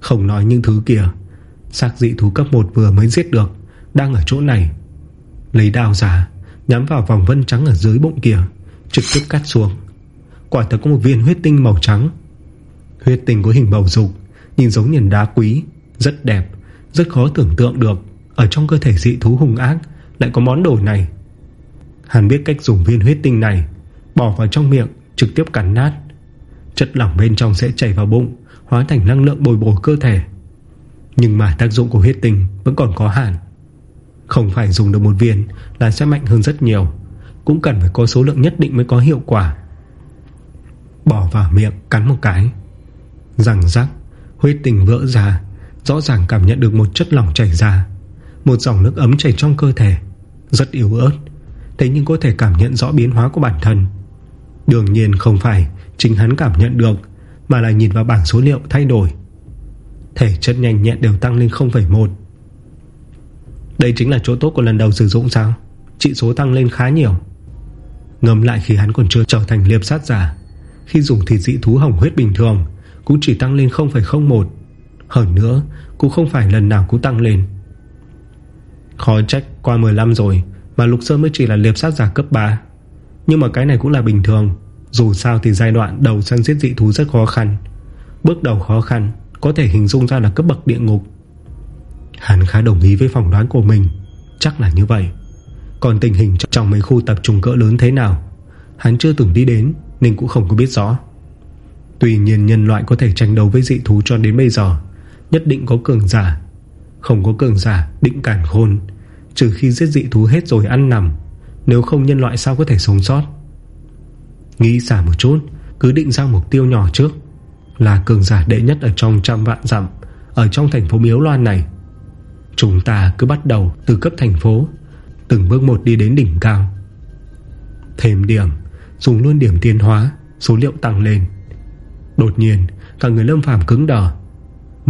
Không nói những thứ kia, Xác dị thú cấp 1 vừa mới giết được, Đang ở chỗ này. Lấy đao giả Nhắm vào vòng vân trắng ở dưới bụng kia, Trực tiếp cắt xuống. Quả thật có một viên huyết tinh màu trắng. Huyết tinh có hình bầu dục, Nhìn giống như đá quý rất đẹp, Rất khó tưởng tượng được. Ở trong cơ thể dị thú hung ác, Lại có món đồ này. Hắn biết cách dùng viên huyết tinh này, Bỏ vào trong miệng, trực tiếp cắn nát. Chất lỏng bên trong sẽ chảy vào bụng, Hóa thành năng lượng bồi bổ cơ thể. Nhưng mà tác dụng của huyết tinh Vẫn còn có hạn. Không phải dùng được một viên Là sẽ mạnh hơn rất nhiều, Cũng cần phải có số lượng nhất định mới có hiệu quả. Bỏ vào miệng cắn một cái. Rằng rắc, Huyết tình vỡ ra. Rõ ràng cảm nhận được một chất lỏng chảy ra Một dòng nước ấm chảy trong cơ thể Rất yếu ớt Thế nhưng có thể cảm nhận rõ biến hóa của bản thân. Đương nhiên không phải Chính hắn cảm nhận được Mà là nhìn vào bảng số liệu thay đổi. Thể chất nhanh nhẹn đều tăng lên 0,1 Đây chính là chỗ tốt của lần đầu sử dụng sao? Trị số tăng lên khá nhiều. Ngâm lại khi hắn còn chưa trở thành liệp sát giả Khi dùng thịt dị thú hồng huyết bình thường Cũng chỉ tăng lên 0,01 hơn nữa, Cũng không phải lần nào cũng tăng lên. Khó trách qua 15 rồi Mà Lục Sơn mới chỉ là liệp sát giả cấp 3 Nhưng mà cái này cũng là bình thường. Dù sao thì giai đoạn đầu săn giết dị thú rất khó khăn. Bước đầu khó khăn Có thể hình dung ra là cấp bậc địa ngục. Hắn khá đồng ý với phỏng đoán của mình. Chắc là như vậy. Còn tình hình trong mấy khu tập trung cỡ lớn thế nào? Hắn chưa từng đi đến Nên cũng không có biết rõ. Tuy nhiên nhân loại có thể tranh đấu với dị thú cho đến bây giờ Nhất định có cường giả. Không có cường giả, định cản khôn. Trừ khi giết dị thú hết rồi ăn nằm. Nếu không, nhân loại sao có thể sống sót? Nghĩ xả một chút, Cứ định ra mục tiêu nhỏ trước. Là cường giả đệ nhất ở trong trăm vạn dặm, Ở trong thành phố Miếu Loan này. Chúng ta cứ bắt đầu từ cấp thành phố, Từng bước một đi đến đỉnh cao. Thêm điểm, Dùng luôn điểm tiến hóa, Số liệu tăng lên. Đột nhiên, Cả người lâm phàm cứng đờ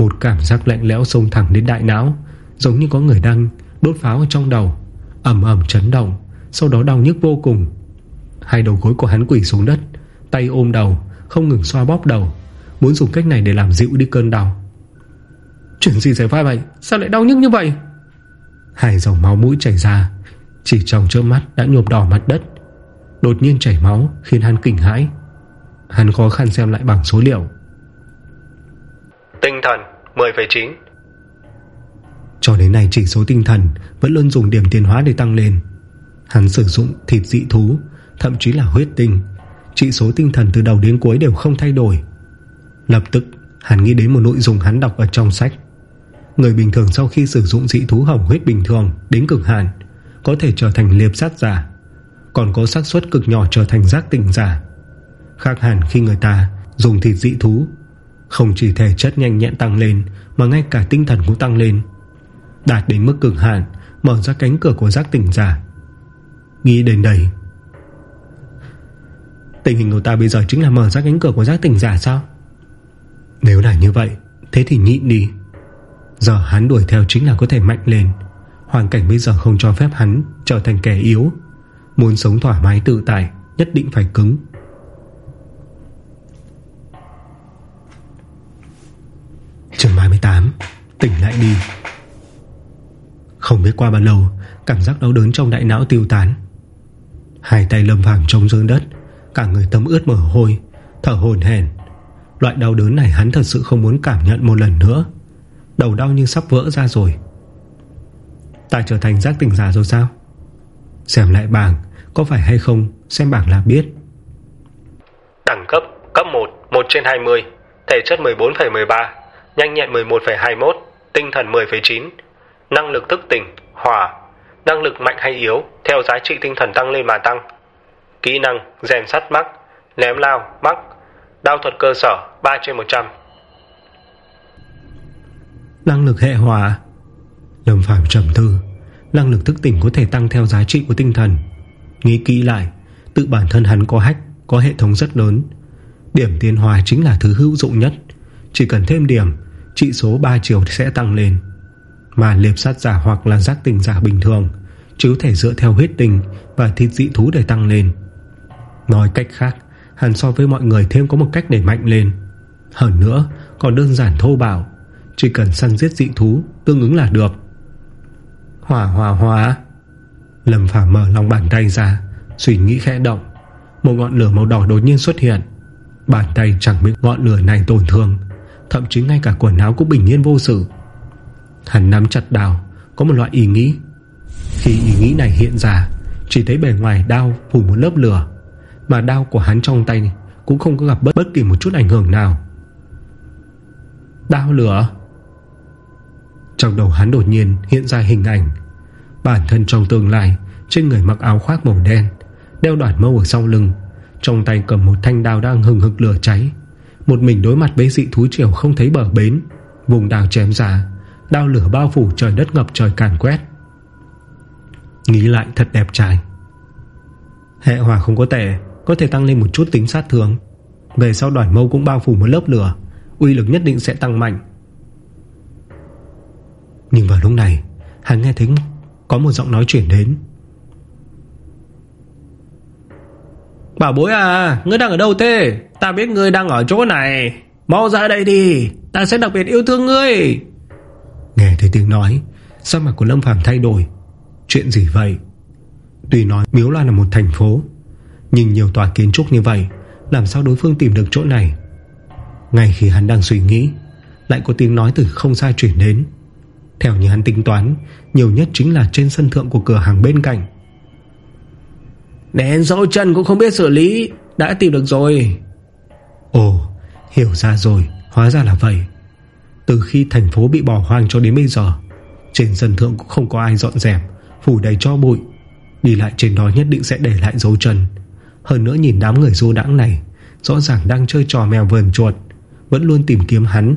một cảm giác lạnh lẽo xông thẳng đến đại não, Giống như có người đang đốt pháo ở trong đầu Ẩm ẩm chấn động, Sau đó đau nhức vô cùng. Hai đầu gối của hắn quỷ xuống đất, Tay ôm đầu, Không ngừng xoa bóp đầu, Muốn dùng cách này để làm dịu đi cơn đau. Chuyện gì xảy ra vậy? Sao lại đau nhức như vậy? Hai dòng máu mũi chảy ra, Chỉ trong trước mắt đã nhuộm đỏ mặt đất. Đột nhiên chảy máu, khiến hắn kinh hãi. Hắn khó khăn xem lại bảng số liệu. Tinh thần. 10,9 Cho đến nay chỉ số tinh thần Vẫn luôn dùng điểm tiến hóa để tăng lên. Hắn sử dụng thịt dị thú Thậm chí là huyết tinh. Chỉ số tinh thần từ đầu đến cuối đều không thay đổi. Lập tức Hắn nghĩ đến một nội dung hắn đọc ở trong sách. Người bình thường sau khi sử dụng dị thú hỏng huyết bình thường Đến cực hạn Có thể trở thành liệp sát giả Còn có xác suất cực nhỏ trở thành giác tỉnh giả. Khác hẳn khi người ta Dùng thịt dị thú không chỉ thể chất nhanh nhẹn tăng lên, Mà ngay cả tinh thần cũng tăng lên. Đạt đến mức cực hạn, Mở ra cánh cửa của giác tỉnh giả. Nghĩ đến đây. Tình hình của ta bây giờ chính là mở ra cánh cửa của giác tỉnh giả sao? Nếu là như vậy, Thế thì nhịn đi. Giờ hắn đuổi theo chính là có thể mạnh lên. Hoàn cảnh bây giờ không cho phép hắn Trở thành kẻ yếu. Muốn sống thoải mái tự tại, Nhất định phải cứng. Chương 38 Tỉnh lại đi. Không biết qua bao lâu Cảm giác đau đớn trong đại não tiêu tán. Hai tay lâm vàng trông dưới đất Cả người tâm ướt mồ hôi Thở hồn hèn Loại đau đớn này hắn thật sự không muốn cảm nhận một lần nữa. Đầu đau như sắp vỡ ra rồi. Ta trở thành giác tỉnh giả rồi sao? Xem lại bảng Có phải hay không? Xem bảng là biết. Đẳng cấp cấp 1 1 trên 20 Thể chất 14,13 Nhanh nhẹn 11,21 Tinh thần 10,9 Năng lực thức tỉnh Hỏa Năng lực mạnh hay yếu Theo giá trị tinh thần tăng lên mà tăng. Kỹ năng rèn sắt mắc Ném lao mắc Đao thuật cơ sở 3 trên 100 Năng lực hệ hỏa Lâm Phàm trầm tư. Năng lực thức tỉnh có thể tăng theo giá trị của tinh thần. Nghĩ kỹ lại Tự bản thân hắn có hách Có hệ thống rất lớn. Điểm tiến hóa chính là thứ hữu dụng nhất. Chỉ cần thêm điểm Trị số 3 chiều sẽ tăng lên. Mà liệp sát giả hoặc là giác tình giả bình thường, Chứ thể dựa theo huyết tình Và thịt dị thú để tăng lên. Nói cách khác Hắn so với mọi người thêm có một cách để mạnh lên. Hơn nữa, còn đơn giản thô bạo, Chỉ cần săn giết dị thú, Tương ứng là được. Hòa hòa hòa. Lâm Phàm mở lòng bàn tay ra, Suy nghĩ khẽ động. Một ngọn lửa màu đỏ đột nhiên xuất hiện. Bàn tay chẳng bị ngọn lửa này tổn thương. Thậm chí ngay cả quần áo cũng bình yên vô sự. Hắn nắm chặt đào Có một loại ý nghĩ. Khi ý nghĩ này hiện ra Chỉ thấy bề ngoài đao phủ một lớp lửa Mà đao của hắn trong tay Cũng không có gặp bất, bất kỳ một chút ảnh hưởng nào. Đao lửa? Trong đầu hắn đột nhiên hiện ra hình ảnh. Bản thân trong tương lai Trên người mặc áo khoác màu đen Đeo đoạn mâu ở sau lưng Trong tay cầm một thanh đao đang hừng hực lửa cháy. Một mình đối mặt với dị thú triều không thấy bờ bến, Vùng đào chém ra Đao lửa bao phủ trời đất ngập trời càn quét. Nghĩ lại thật đẹp trai. Hệ hỏa không có tệ, Có thể tăng lên một chút tính sát thương. Về sau đoạn mâu cũng bao phủ một lớp lửa, Uy lực nhất định sẽ tăng mạnh. Nhưng vào lúc này, Hắn nghe thấy có một giọng nói chuyển đến. Bảo bối à Ngươi đang ở đâu thế? Ta biết ngươi đang ở chỗ này. Mau ra đây đi, Ta sẽ đặc biệt yêu thương ngươi. Nghe thấy tiếng nói, Sắc mặt của Lâm Phàm thay đổi. Chuyện gì vậy? Tuy nói Miếu Loan là một thành phố, Nhưng nhiều tòa kiến trúc như vậy, Làm sao đối phương tìm được chỗ này? Ngay khi hắn đang suy nghĩ, Lại có tiếng nói từ không xa chuyển đến. Theo như hắn tính toán, Nhiều nhất chính là trên sân thượng của cửa hàng bên cạnh. Đèn dấu chân cũng không biết xử lý, Đã tìm được rồi. Ồ, hiểu ra rồi, Hóa ra là vậy. Từ khi thành phố bị bỏ hoang cho đến bây giờ, Trên sân thượng cũng không có ai dọn dẹp, Phủ đầy cho bụi. Đi lại trên đó nhất định sẽ để lại dấu chân. Hơn nữa nhìn đám người du đãng này, Rõ ràng đang chơi trò mèo vườn chuột, Vẫn luôn tìm kiếm hắn.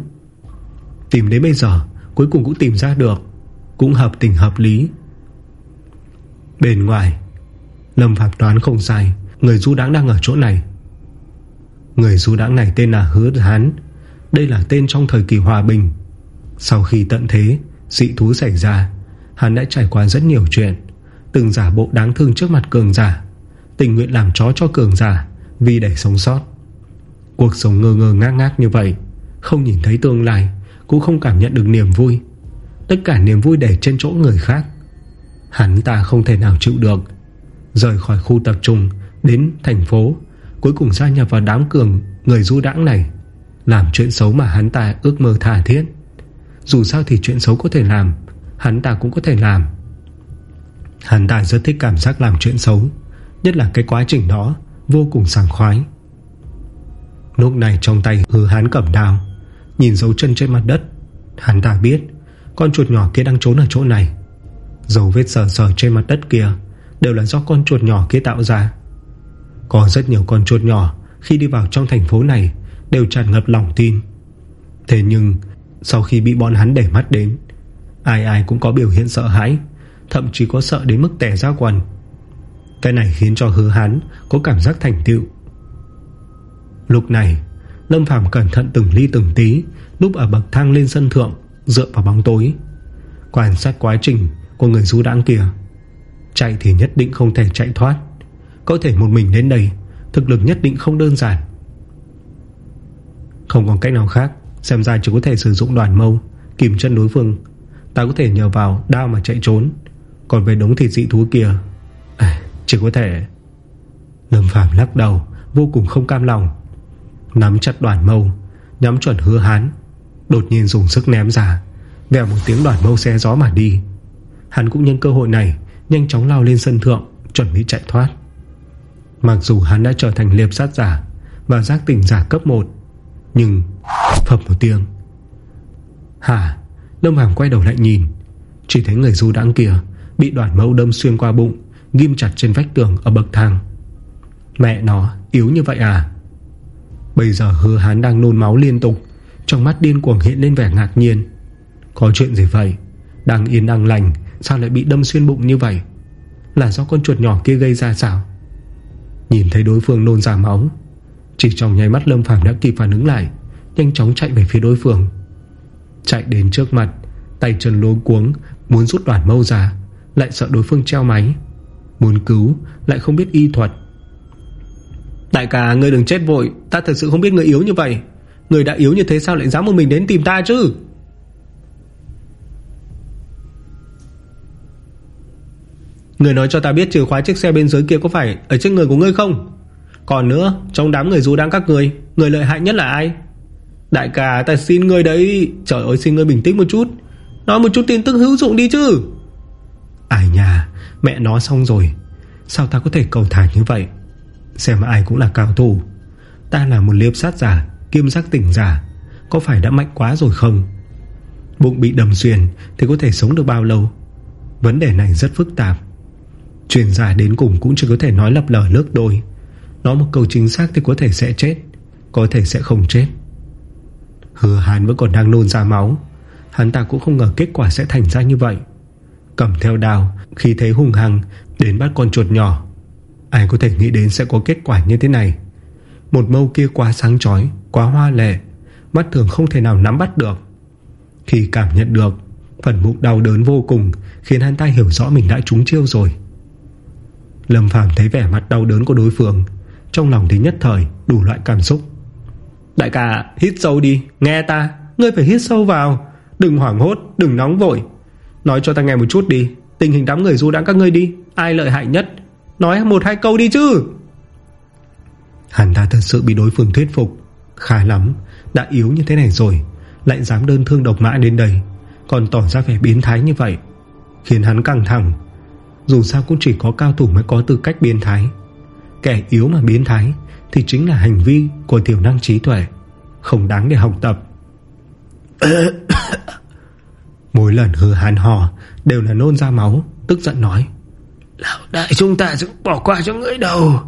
Tìm đến bây giờ, Cuối cùng cũng tìm ra được, Cũng hợp tình hợp lý. Bên ngoài Lâm Phạm đoán không sai, Người du đáng đang ở chỗ này. Người du đáng này tên là Hứa Hán, Đây là tên trong thời kỳ hòa bình. Sau khi tận thế, Dị thú xảy ra, Hắn đã trải qua rất nhiều chuyện, Từng giả bộ đáng thương trước mặt cường giả, Tình nguyện làm chó cho cường giả Vì để sống sót. Cuộc sống ngơ ngơ ngác ngác như vậy, Không nhìn thấy tương lai, Cũng không cảm nhận được niềm vui. Tất cả niềm vui để trên chỗ người khác. Hắn ta không thể nào chịu được Rời khỏi khu tập trung, Đến thành phố. Cuối cùng gia nhập vào đám cường Người du đãng này, Làm chuyện xấu mà hắn ta ước mơ thả thiết. Dù sao thì chuyện xấu có thể làm, Hắn ta cũng có thể làm. Hắn ta rất thích cảm giác làm chuyện xấu, Nhất là cái quá trình đó, Vô cùng sảng khoái. Lúc này trong tay hứa hắn cầm đào Nhìn dấu chân trên mặt đất, Hắn ta biết Con chuột nhỏ kia đang trốn ở chỗ này. Dấu vết sờ sờ trên mặt đất kia Đều là do con chuột nhỏ kia tạo ra. Có rất nhiều con chuột nhỏ Khi đi vào trong thành phố này Đều tràn ngập lòng tin. Thế nhưng, sau khi bị bọn hắn để mắt đến, Ai ai cũng có biểu hiện sợ hãi, Thậm chí có sợ đến mức tẻ ra quần. Cái này khiến cho hứa hắn Có cảm giác thành tựu. Lúc này, Lâm Phàm cẩn thận từng ly từng tí Núp ở bậc thang lên sân thượng, Dựa vào bóng tối, Quan sát quá trình của người du đáng kia. Chạy thì nhất định không thể chạy thoát. Có thể một mình đến đây Thực lực nhất định không đơn giản. Không còn cách nào khác Xem ra chỉ có thể sử dụng đoàn mâu Kìm chân đối phương. Ta có thể nhờ vào đao mà chạy trốn. Còn về đống thịt dị thú kia à, Chỉ có thể. Lâm Phàm lắc đầu Vô cùng không cam lòng. Nắm chặt đoàn mâu Nhắm chuẩn hứa hán. Đột nhiên dùng sức ném ra Vèo một tiếng đoàn mâu xe gió mà đi. Hắn cũng nhân cơ hội này Nhanh chóng lao lên sân thượng, Chuẩn bị chạy thoát. Mặc dù hắn đã trở thành liệp sát giả Và giác tỉnh giả cấp 1 Nhưng Phập một tiếng. Hả Lâm Hàm quay đầu lại nhìn, Chỉ thấy người du đãng kia Bị đoạn mẫu đâm xuyên qua bụng, Ghim chặt trên vách tường ở bậc thang. Mẹ nó, yếu như vậy à? Bây giờ hứa hán đang nôn máu liên tục, Trong mắt điên cuồng hiện lên vẻ ngạc nhiên. Có chuyện gì vậy? Đang yên đang lành Sao lại bị đâm xuyên bụng như vậy? Là do con chuột nhỏ kia gây ra sao? Nhìn thấy đối phương nôn ra máu Chỉ trong nháy mắt Lâm Phàm đã kịp phản ứng lại, Nhanh chóng chạy về phía đối phương. Chạy đến trước mặt, Tay chân lố cuống, Muốn rút đoạn mâu ra, Lại sợ đối phương treo máy. Muốn cứu, lại không biết y thuật. Đại ca, ngươi đừng chết vội, Ta thật sự không biết người yếu như vậy. Người đã yếu như thế sao lại dám một mình đến tìm ta chứ? Người nói cho ta biết chìa khóa chiếc xe bên dưới kia có phải Ở trên người của ngươi không? Còn nữa, trong đám người dù đang các người Người lợi hại nhất là ai? Đại ca, ta xin ngươi đấy. Trời ơi, xin ngươi bình tĩnh một chút. Nói một chút tin tức hữu dụng đi chứ. Ai nhà Mẹ nó xong rồi. Sao ta có thể cầu thả như vậy? Xem ai cũng là cao thủ. Ta là một liếp sát giả Kiêm giác tỉnh giả. Có phải đã mạnh quá rồi không? Bụng bị đầm xuyên Thì có thể sống được bao lâu? Vấn đề này rất phức tạp chuyên gia đến cùng cũng chỉ có thể nói lập lờ nước đôi. Nói một câu chính xác thì có thể sẽ chết, Có thể sẽ không chết. Hứa hàn vẫn còn đang nôn ra máu. Hắn ta cũng không ngờ kết quả sẽ thành ra như vậy. Cầm theo đào Khi thấy hung hăng, Đến bắt con chuột nhỏ. Ai có thể nghĩ đến sẽ có kết quả như thế này? Một mâu kia quá sáng chói, Quá hoa lệ, Mắt thường không thể nào nắm bắt được. Khi cảm nhận được, Phần bụng đau đớn vô cùng, Khiến hắn ta hiểu rõ mình đã trúng chiêu rồi. Lâm Phàm thấy vẻ mặt đau đớn của đối phương. Trong lòng thì nhất thời đủ loại cảm xúc. Đại ca hít sâu đi Nghe ta. Ngươi phải hít sâu vào. Đừng hoảng hốt Đừng nóng vội. Nói cho ta nghe một chút đi. Tình hình đám người du đãng các ngươi đi. Ai lợi hại nhất? Nói một hai câu đi chứ. Hắn ta thật sự bị đối phương thuyết phục. Khá lắm Đã yếu như thế này rồi Lại dám đơn thương độc mã đến đây. Còn tỏ ra vẻ biến thái như vậy Khiến hắn căng thẳng dù sao cũng chỉ có cao thủ mới có tư cách biến thái. Kẻ yếu mà biến thái Thì chính là hành vi của tiểu năng trí tuệ, Không đáng để học tập. Mỗi lần hư hàn hò Đều là nôn ra máu, Tức giận nói, Lão đại, chúng ta sẽ bỏ qua cho ngươi đâu.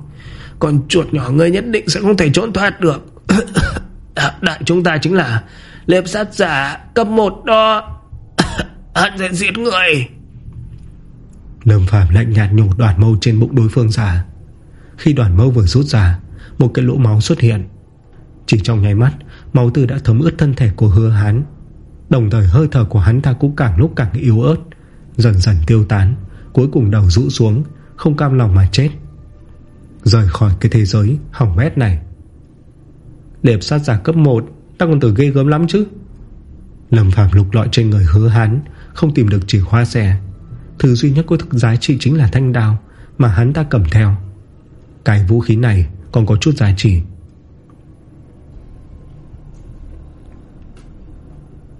Còn chuột nhỏ ngươi nhất định sẽ không thể trốn thoát được. Đại, chúng ta chính là Lệp sát giả cấp 1 đó. Hắn sẽ giết người Lâm Phạm lạnh nhạt nhổ đoàn mâu trên bụng đối phương ra. Khi đoàn mâu vừa rút ra Một cái lỗ máu xuất hiện. Chỉ trong nháy mắt Máu từ đã thấm ướt thân thể của hứa hán. Đồng thời hơi thở của hắn ta cũng càng lúc càng yếu ớt Dần dần tiêu tán Cuối cùng đầu rũ xuống Không cam lòng mà chết. Rời khỏi cái thế giới hỏng bét này. Đẹp sát giả cấp 1 Ta còn tưởng ghê gớm lắm chứ. Lâm Phạm lục lọi trên người hứa hán, Không tìm được chìa khóa xe. Thứ duy nhất có thực giá trị chính là thanh đao Mà hắn ta cầm theo. Cái vũ khí này còn có chút giá trị.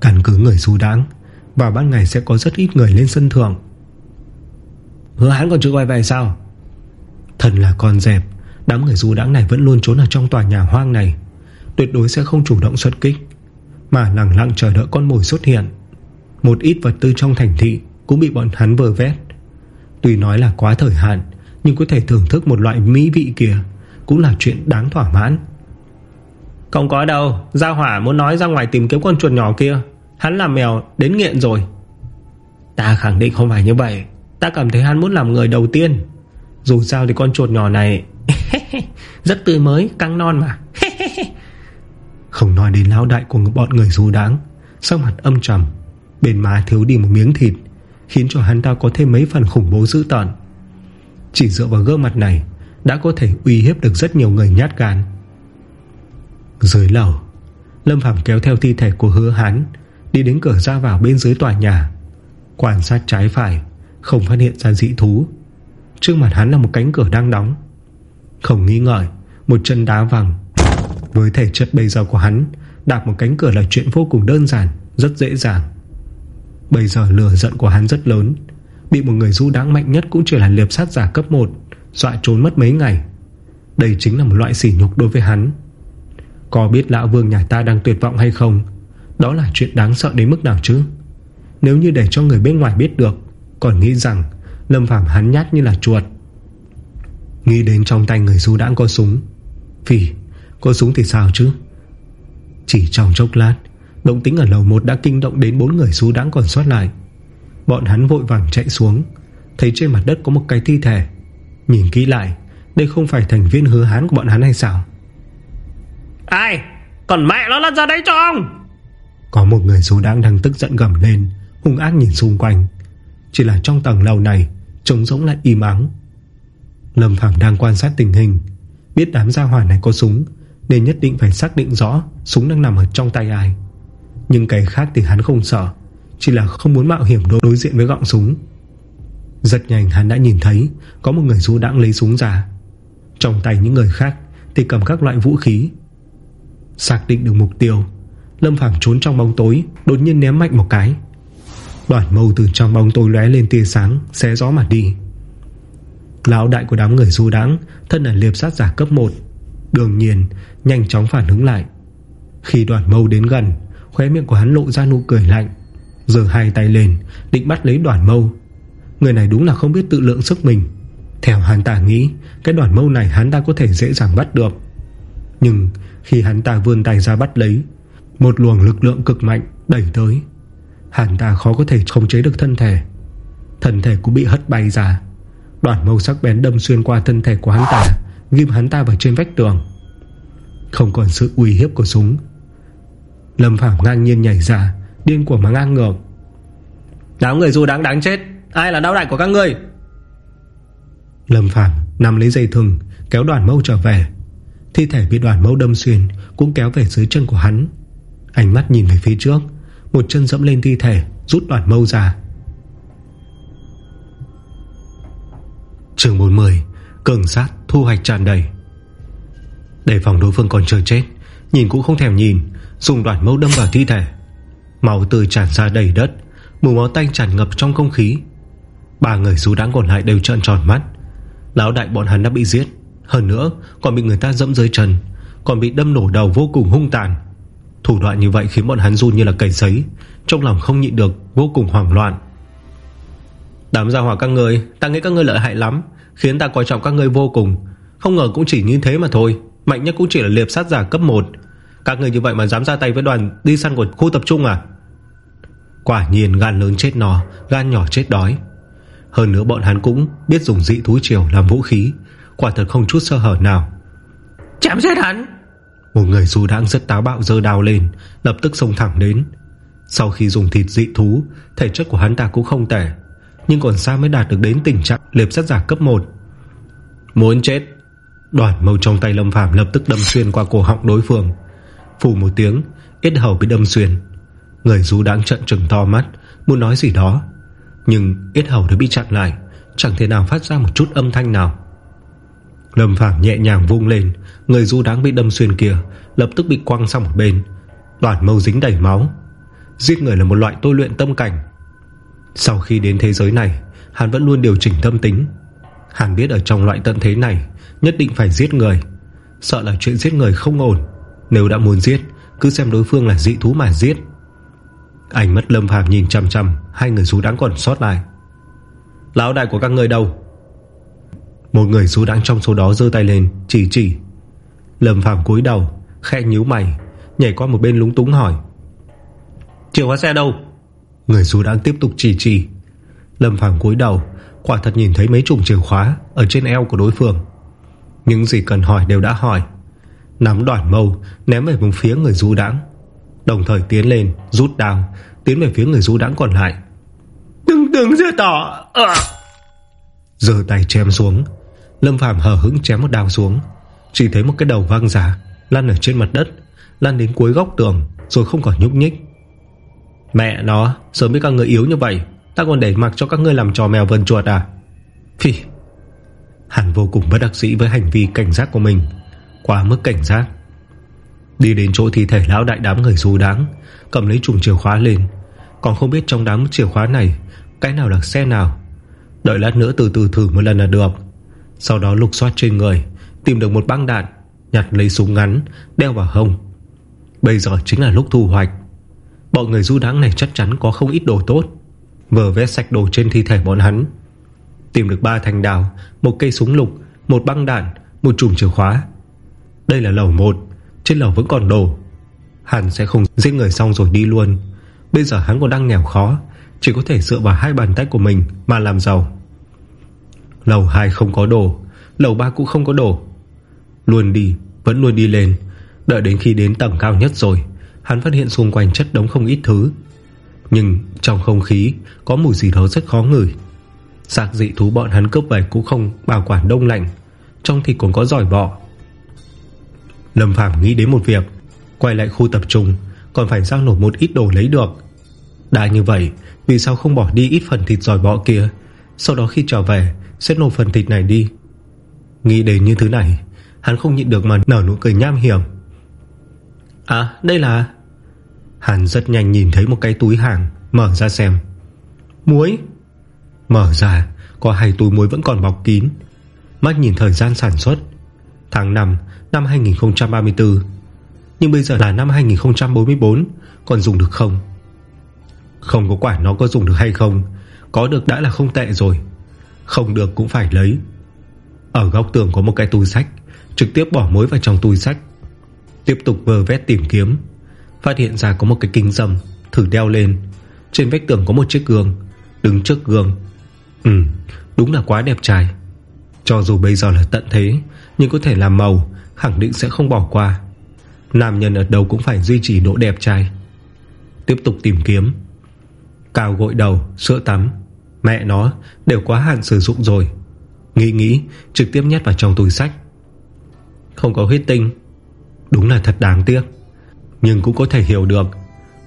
Căn cứ người du đáng Vào ban ngày sẽ có rất ít người lên sân thượng. Hứa hắn còn chưa quay về sao? Thần là con dẹp, Đám người du đãng này vẫn luôn trốn ở trong tòa nhà hoang này. Tuyệt đối sẽ không chủ động xuất kích, Mà lặng lặng chờ đợi con mồi xuất hiện. Một ít vật tư trong thành thị cũng bị bọn hắn vờ vét. Tuy nói là quá thời hạn Nhưng có thể thưởng thức một loại mỹ vị kia Cũng là chuyện đáng thỏa mãn. Không có đâu Gia hỏa muốn nói ra ngoài tìm kiếm con chuột nhỏ kia Hắn làm mèo đến nghiện rồi. Ta khẳng định không phải như vậy. Ta cảm thấy hắn muốn làm người đầu tiên. Dù sao thì con chuột nhỏ này Rất tươi mới Căng non mà. Không nói đến lão đại của bọn người du đáng Sắc mặt âm trầm Bên má thiếu đi một miếng thịt Khiến cho hắn ta có thêm mấy phần khủng bố dữ tợn. Chỉ dựa vào gương mặt này Đã có thể uy hiếp được rất nhiều người nhát gan. Dưới lầu, Lâm Phàm kéo theo thi thể của hứa hán, Đi đến cửa ra vào bên dưới tòa nhà. Quan sát trái phải, Không phát hiện ra dị thú. Trước mặt hắn là một cánh cửa đang đóng. Không nghi ngợi Một chân đá vàng Với thể chất bây giờ của hắn Đạp một cánh cửa là chuyện vô cùng đơn giản, Rất dễ dàng. Bây giờ lửa giận của hắn rất lớn. Bị một người du đáng mạnh nhất cũng chỉ là liệp sát giả cấp 1 Dọa trốn mất mấy ngày. Đây chính là một loại sỉ nhục đối với hắn. Có biết lão vương nhà ta đang tuyệt vọng hay không? Đó là chuyện đáng sợ đến mức nào chứ? Nếu như để cho người bên ngoài biết được, Còn nghĩ rằng Lâm Phàm hắn nhát như là chuột. Nghĩ đến trong tay người du đãng có súng. Vì Có súng thì sao chứ? Chỉ trong chốc lát Động tính ở lầu 1 đã kinh động đến bốn người du đãng còn sót lại. Bọn hắn vội vàng chạy xuống Thấy trên mặt đất có một cái thi thể. Nhìn kỹ lại Đây không phải thành viên hứa hán của bọn hắn hay sao? Ai? Còn mẹ nó lăn ra đấy cho ông! Có một người du đãng đang tức giận gầm lên Hung ác nhìn xung quanh. Chỉ là trong tầng lầu này Trông giống lại im ắng. Lâm Phàm đang quan sát tình hình Biết đám gia hỏa này có súng Nên nhất định phải xác định rõ Súng đang nằm ở trong tay ai nhưng cái khác thì hắn không sợ, Chỉ là không muốn mạo hiểm đối diện với gọng súng. Giật nhanh hắn đã nhìn thấy Có một người du đãng lấy súng ra. Trong tay những người khác Thì cầm các loại vũ khí. Xác định được mục tiêu, Lâm Phàm trốn trong bóng tối, Đột nhiên ném mạnh một cái. Đoàn mâu từ trong bóng tối lóe lên tia sáng, Xé gió mà đi. Lão đại của đám người du đáng Thân là liệp sát giả cấp 1 Đương nhiên nhanh chóng phản ứng lại. Khi đoàn mâu đến gần Khóe miệng của hắn lộ ra nụ cười lạnh Giờ hai tay lên, Định bắt lấy đoàn mâu. Người này đúng là không biết tự lượng sức mình. Theo hắn ta nghĩ, Cái đoàn mâu này hắn ta có thể dễ dàng bắt được. Nhưng khi hắn ta vươn tay ra bắt lấy, Một luồng lực lượng cực mạnh Đẩy tới. Hắn ta khó có thể khống chế được thân thể. Thân thể cũng bị hất bay ra. Đoàn mâu sắc bén đâm xuyên qua thân thể của hắn ta, Ghim hắn ta vào trên vách tường. Không còn sự uy hiếp của súng Lâm Phạm ngang nhiên nhảy ra Điên của mà ngang ngược. Đám người dù đáng đáng chết Ai là đau đại của các người Lâm Phạm nằm lấy dây thừng Kéo đoàn mâu trở về. Thi thể bị đoàn mâu đâm xuyên Cũng kéo về dưới chân của hắn. Ánh mắt nhìn về phía trước Một chân dẫm lên thi thể Rút đoàn mâu ra. Trường 40 Cường sát thu hoạch tràn đầy. Để phòng đối phương còn chờ chết Nhìn cũng không thèm nhìn Dùng đoạn mâu đâm vào thi thể. Màu tươi tràn ra đầy đất, Mùi máu tanh tràn ngập trong không khí. Ba người dù đáng còn lại đều trợn tròn mắt. Lão đại bọn hắn đã bị giết, Hơn nữa còn bị người ta dẫm dưới chân, Còn bị đâm nổ đầu vô cùng hung tàn. Thủ đoạn như vậy khiến bọn hắn run như là cầy giấy Trong lòng không nhịn được, Vô cùng hoảng loạn. Đám gia hỏa các người Ta nghĩ các người lợi hại lắm, Khiến ta coi trọng các người vô cùng. Không ngờ cũng chỉ như thế mà thôi, Mạnh nhất cũng chỉ là liệp sát giả cấp 1 các người như vậy mà dám ra tay với đoàn đi săn của khu tập trung à? Quả nhiên gan lớn chết no Gan nhỏ chết đói. Hơn nữa bọn hắn cũng biết dùng dị thú triều làm vũ khí Quả thật không chút sơ hở nào. Chém giết hắn! Một người dù đang rất táo bạo dơ đào lên Lập tức xông thẳng đến. Sau khi dùng thịt dị thú Thể chất của hắn ta cũng không tệ nhưng còn sao mới đạt được đến tình trạng liệp sát giả cấp 1 Muốn chết Đoàn mâu trong tay Lâm Phàm lập tức đâm xuyên qua cổ họng đối phương Phù một tiếng Ít hầu bị đâm xuyên. Người rú đáng trận trừng to mắt, Muốn nói gì đó. Nhưng ít hầu đã bị chặn lại, Chẳng thể nào phát ra một chút âm thanh nào. Lâm Phàm nhẹ nhàng vung lên, Người du đáng bị đâm xuyên kia Lập tức bị quăng sang một bên, toàn mâu dính đầy máu. Giết người là một loại tôi luyện tâm cảnh. Sau khi đến thế giới này, Hắn vẫn luôn điều chỉnh tâm tính. Hắn biết ở trong loại tận thế này Nhất định phải giết người. Sợ là chuyện giết người không ổn. Nếu đã muốn giết, Cứ xem đối phương là dị thú mà giết. Ánh mắt lâm phàm nhìn chăm chăm Hai người rú đáng còn sót lại. Lão đại của các người đâu? Một người rú đáng trong số đó dơ tay lên, Chỉ chỉ. Lâm phàm cúi đầu Khe nhíu mày, Nhảy qua một bên lúng túng hỏi. Chìa khóa xe đâu? Người dù đang tiếp tục chỉ chỉ. Lâm Phàm cúi đầu, Quả thật nhìn thấy mấy chùm chìa khóa Ở trên eo của đối phương. Những gì cần hỏi đều đã hỏi. Nắm đoạn mâu ném về vùng phía người du đãng. Đồng thời tiến lên Rút đao Tiến về phía người du đãng còn lại. Đừng đừng giết tỏ. À. Giơ tay chém xuống. Lâm Phàm hờ hững chém một đao xuống. Chỉ thấy một cái đầu văng ra Lăn ở trên mặt đất Lăn đến cuối góc tường Rồi không còn nhúc nhích. Mẹ nó sớm biết các người yếu như vậy Ta còn để mặc cho các ngươi làm trò mèo vần chuột à? Phi Hắn vô cùng bất đắc dĩ với hành vi cảnh giác của mình Quá mức cảnh giác. Đi đến chỗ thi thể lão đại đám người dù đáng, Cầm lấy chùm chìa khóa lên. Còn không biết trong đám chìa khóa này, Cái nào là xe nào. Đợi lát nữa từ từ thử một lần là được. Sau đó lục soát trên người, Tìm được một băng đạn, Nhặt lấy súng ngắn, Đeo vào hông. Bây giờ chính là lúc thu hoạch. Bọn người du đáng này chắc chắn có không ít đồ tốt. Vờ vét sạch đồ trên thi thể bọn hắn. Tìm được ba thanh đào, Một cây súng lục, Một băng đạn, Một chùm chìa khóa. Đây là lầu 1 Trên lầu vẫn còn đồ. Hắn sẽ không giết người xong rồi đi luôn. Bây giờ hắn còn đang nghèo khó, Chỉ có thể dựa vào hai bàn tay của mình Mà làm giàu. Lầu 2 không có đồ, Lầu 3 cũng không có đồ. Luôn đi, Vẫn luôn đi lên. Đợi đến khi đến tầng cao nhất rồi, Hắn phát hiện xung quanh chất đống không ít thứ. Nhưng trong không khí, Có mùi gì đó rất khó ngửi. Sạc dị thú bọn hắn cướp về Cũng không bảo quản đông lạnh. Trong thì còn có giỏi bọ. Lâm Phàm nghĩ đến một việc, Quay lại khu tập trung, Còn phải giao nộp một ít đồ lấy được. Đã như vậy, Vì sao không bỏ đi ít phần thịt giỏi bọ kia? Sau đó khi trở về, Sẽ nộp phần thịt này đi. Nghĩ đến như thứ này, Hắn không nhịn được mà nở nụ cười nham hiểm. À đây là? Hắn rất nhanh nhìn thấy một cái túi hàng, Mở ra xem. Muối? Mở ra, Có hai túi muối vẫn còn bọc kín. Mắt nhìn thời gian sản xuất. Tháng 5 năm 2034 Nhưng bây giờ là năm 2044 Còn dùng được không? Không có quả nó có dùng được hay không, Có được đã là không tệ rồi, Không được cũng phải lấy. Ở góc tường có một cái túi sách, Trực tiếp bỏ mối vào trong túi sách, Tiếp tục vờ vét tìm kiếm. Phát hiện ra có một cái kính dầm Thử đeo lên. Trên vách tường có một chiếc gương, Đứng trước gương. Ừ đúng là quá đẹp trai. Cho dù bây giờ là tận thế, Nhưng có thể làm màu Khẳng định sẽ không bỏ qua. Nam nhân ở đâu cũng phải duy trì độ đẹp trai. Tiếp tục tìm kiếm. Cào gội đầu, sữa tắm. Mẹ nó đều quá hạn sử dụng rồi. Nghĩ nghĩ Trực tiếp nhét vào trong túi sách. Không có huyết tinh. Đúng là thật đáng tiếc. Nhưng cũng có thể hiểu được.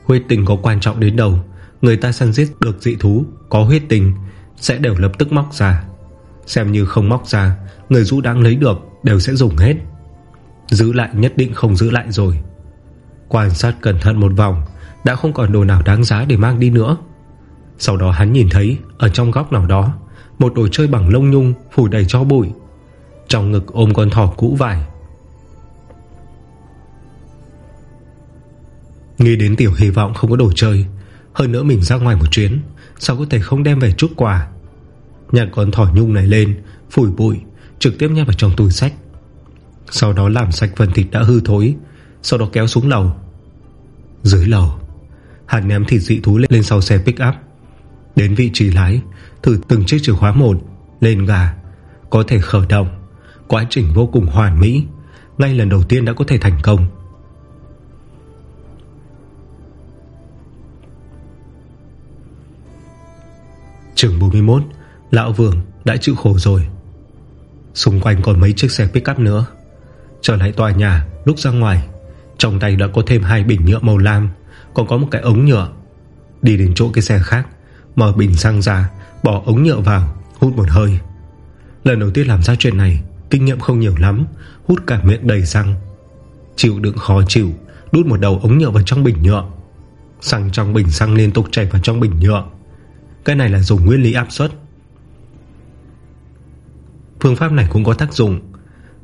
Huyết tinh có quan trọng đến đâu. Người ta săn giết được dị thú Có huyết tinh Sẽ đều lập tức móc ra. Xem như không móc ra Người rũ đang lấy được đều sẽ dùng hết. Giữ lại nhất định không giữ lại rồi. Quan sát cẩn thận một vòng, Đã không còn đồ nào đáng giá để mang đi nữa. Sau đó hắn nhìn thấy, Ở trong góc nào đó, Một đồ chơi bằng lông nhung phủ đầy cho bụi. Trong ngực ôm con thỏ cũ vải. Nghĩ đến tiểu hy vọng không có đồ chơi, Hơn nữa mình ra ngoài một chuyến, Sao có thể không đem về chút quà? Nhặt con thỏ nhung này lên, Phủi bụi, Trực tiếp nhét vào trong túi sách. Sau đó làm sạch phần thịt đã hư thối Sau đó kéo xuống lầu. Dưới lầu Hắn ném thịt dị thú lên, lên sau xe pick up. Đến vị trí lái Thử từng chiếc chìa khóa một Lên gà Có thể khởi động. Quá trình vô cùng hoàn mỹ Ngay lần đầu tiên đã có thể thành công. Trường 41 Lão Vương đã chịu khổ rồi. Xung quanh còn mấy chiếc xe pick up nữa. Trở lại tòa nhà, Lúc ra ngoài. Trong tay đã có thêm hai bình nhựa màu lam, Còn có một cái ống nhựa. Đi đến chỗ cái xe khác, Mở bình xăng ra, Bỏ ống nhựa vào, Hút một hơi. Lần đầu tiên làm ra chuyện này, Kinh nghiệm không nhiều lắm, Hút cả miệng đầy xăng. Chịu đựng khó chịu, Đút một đầu ống nhựa vào trong bình nhựa. Xăng trong bình xăng liên tục chảy vào trong bình nhựa. Cái này là dùng nguyên lý áp suất. Phương pháp này cũng có tác dụng.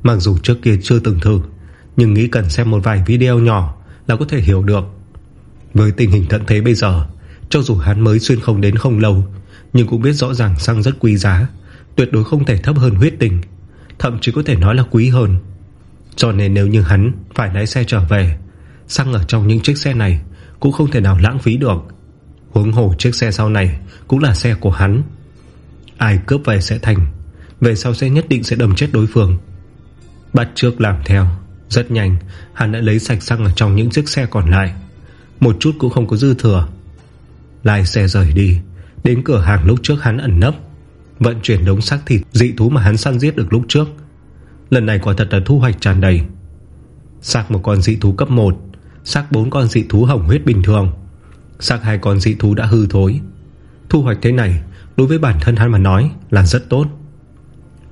Mặc dù trước kia chưa từng thử, Nhưng nghĩ cần xem một vài video nhỏ Là có thể hiểu được. Với tình hình tận thế bây giờ, Cho dù hắn mới xuyên không đến không lâu, Nhưng cũng biết rõ ràng xăng rất quý giá, Tuyệt đối không thể thấp hơn huyết tình, Thậm chí có thể nói là quý hơn. Cho nên nếu như hắn phải lái xe trở về, Xăng ở trong những chiếc xe này Cũng không thể nào lãng phí được. Huống hồ chiếc xe sau này Cũng là xe của hắn. Ai cướp về sẽ thành, Về sau sẽ nhất định sẽ đâm chết đối phương. Bắt trước làm theo. Rất nhanh, Hắn đã lấy sạch xăng ở trong những chiếc xe còn lại. Một chút cũng không có dư thừa. Lai xe rời đi. Đến cửa hàng lúc trước hắn ẩn nấp. Vận chuyển đống xác thịt, dị thú mà hắn săn giết được lúc trước. Lần này quả thật là thu hoạch tràn đầy. Xác một con dị thú cấp 1 Xác bốn con dị thú hồng huyết bình thường. Xác hai con dị thú đã hư thối. Thu hoạch thế này, Đối với bản thân hắn mà nói là rất tốt.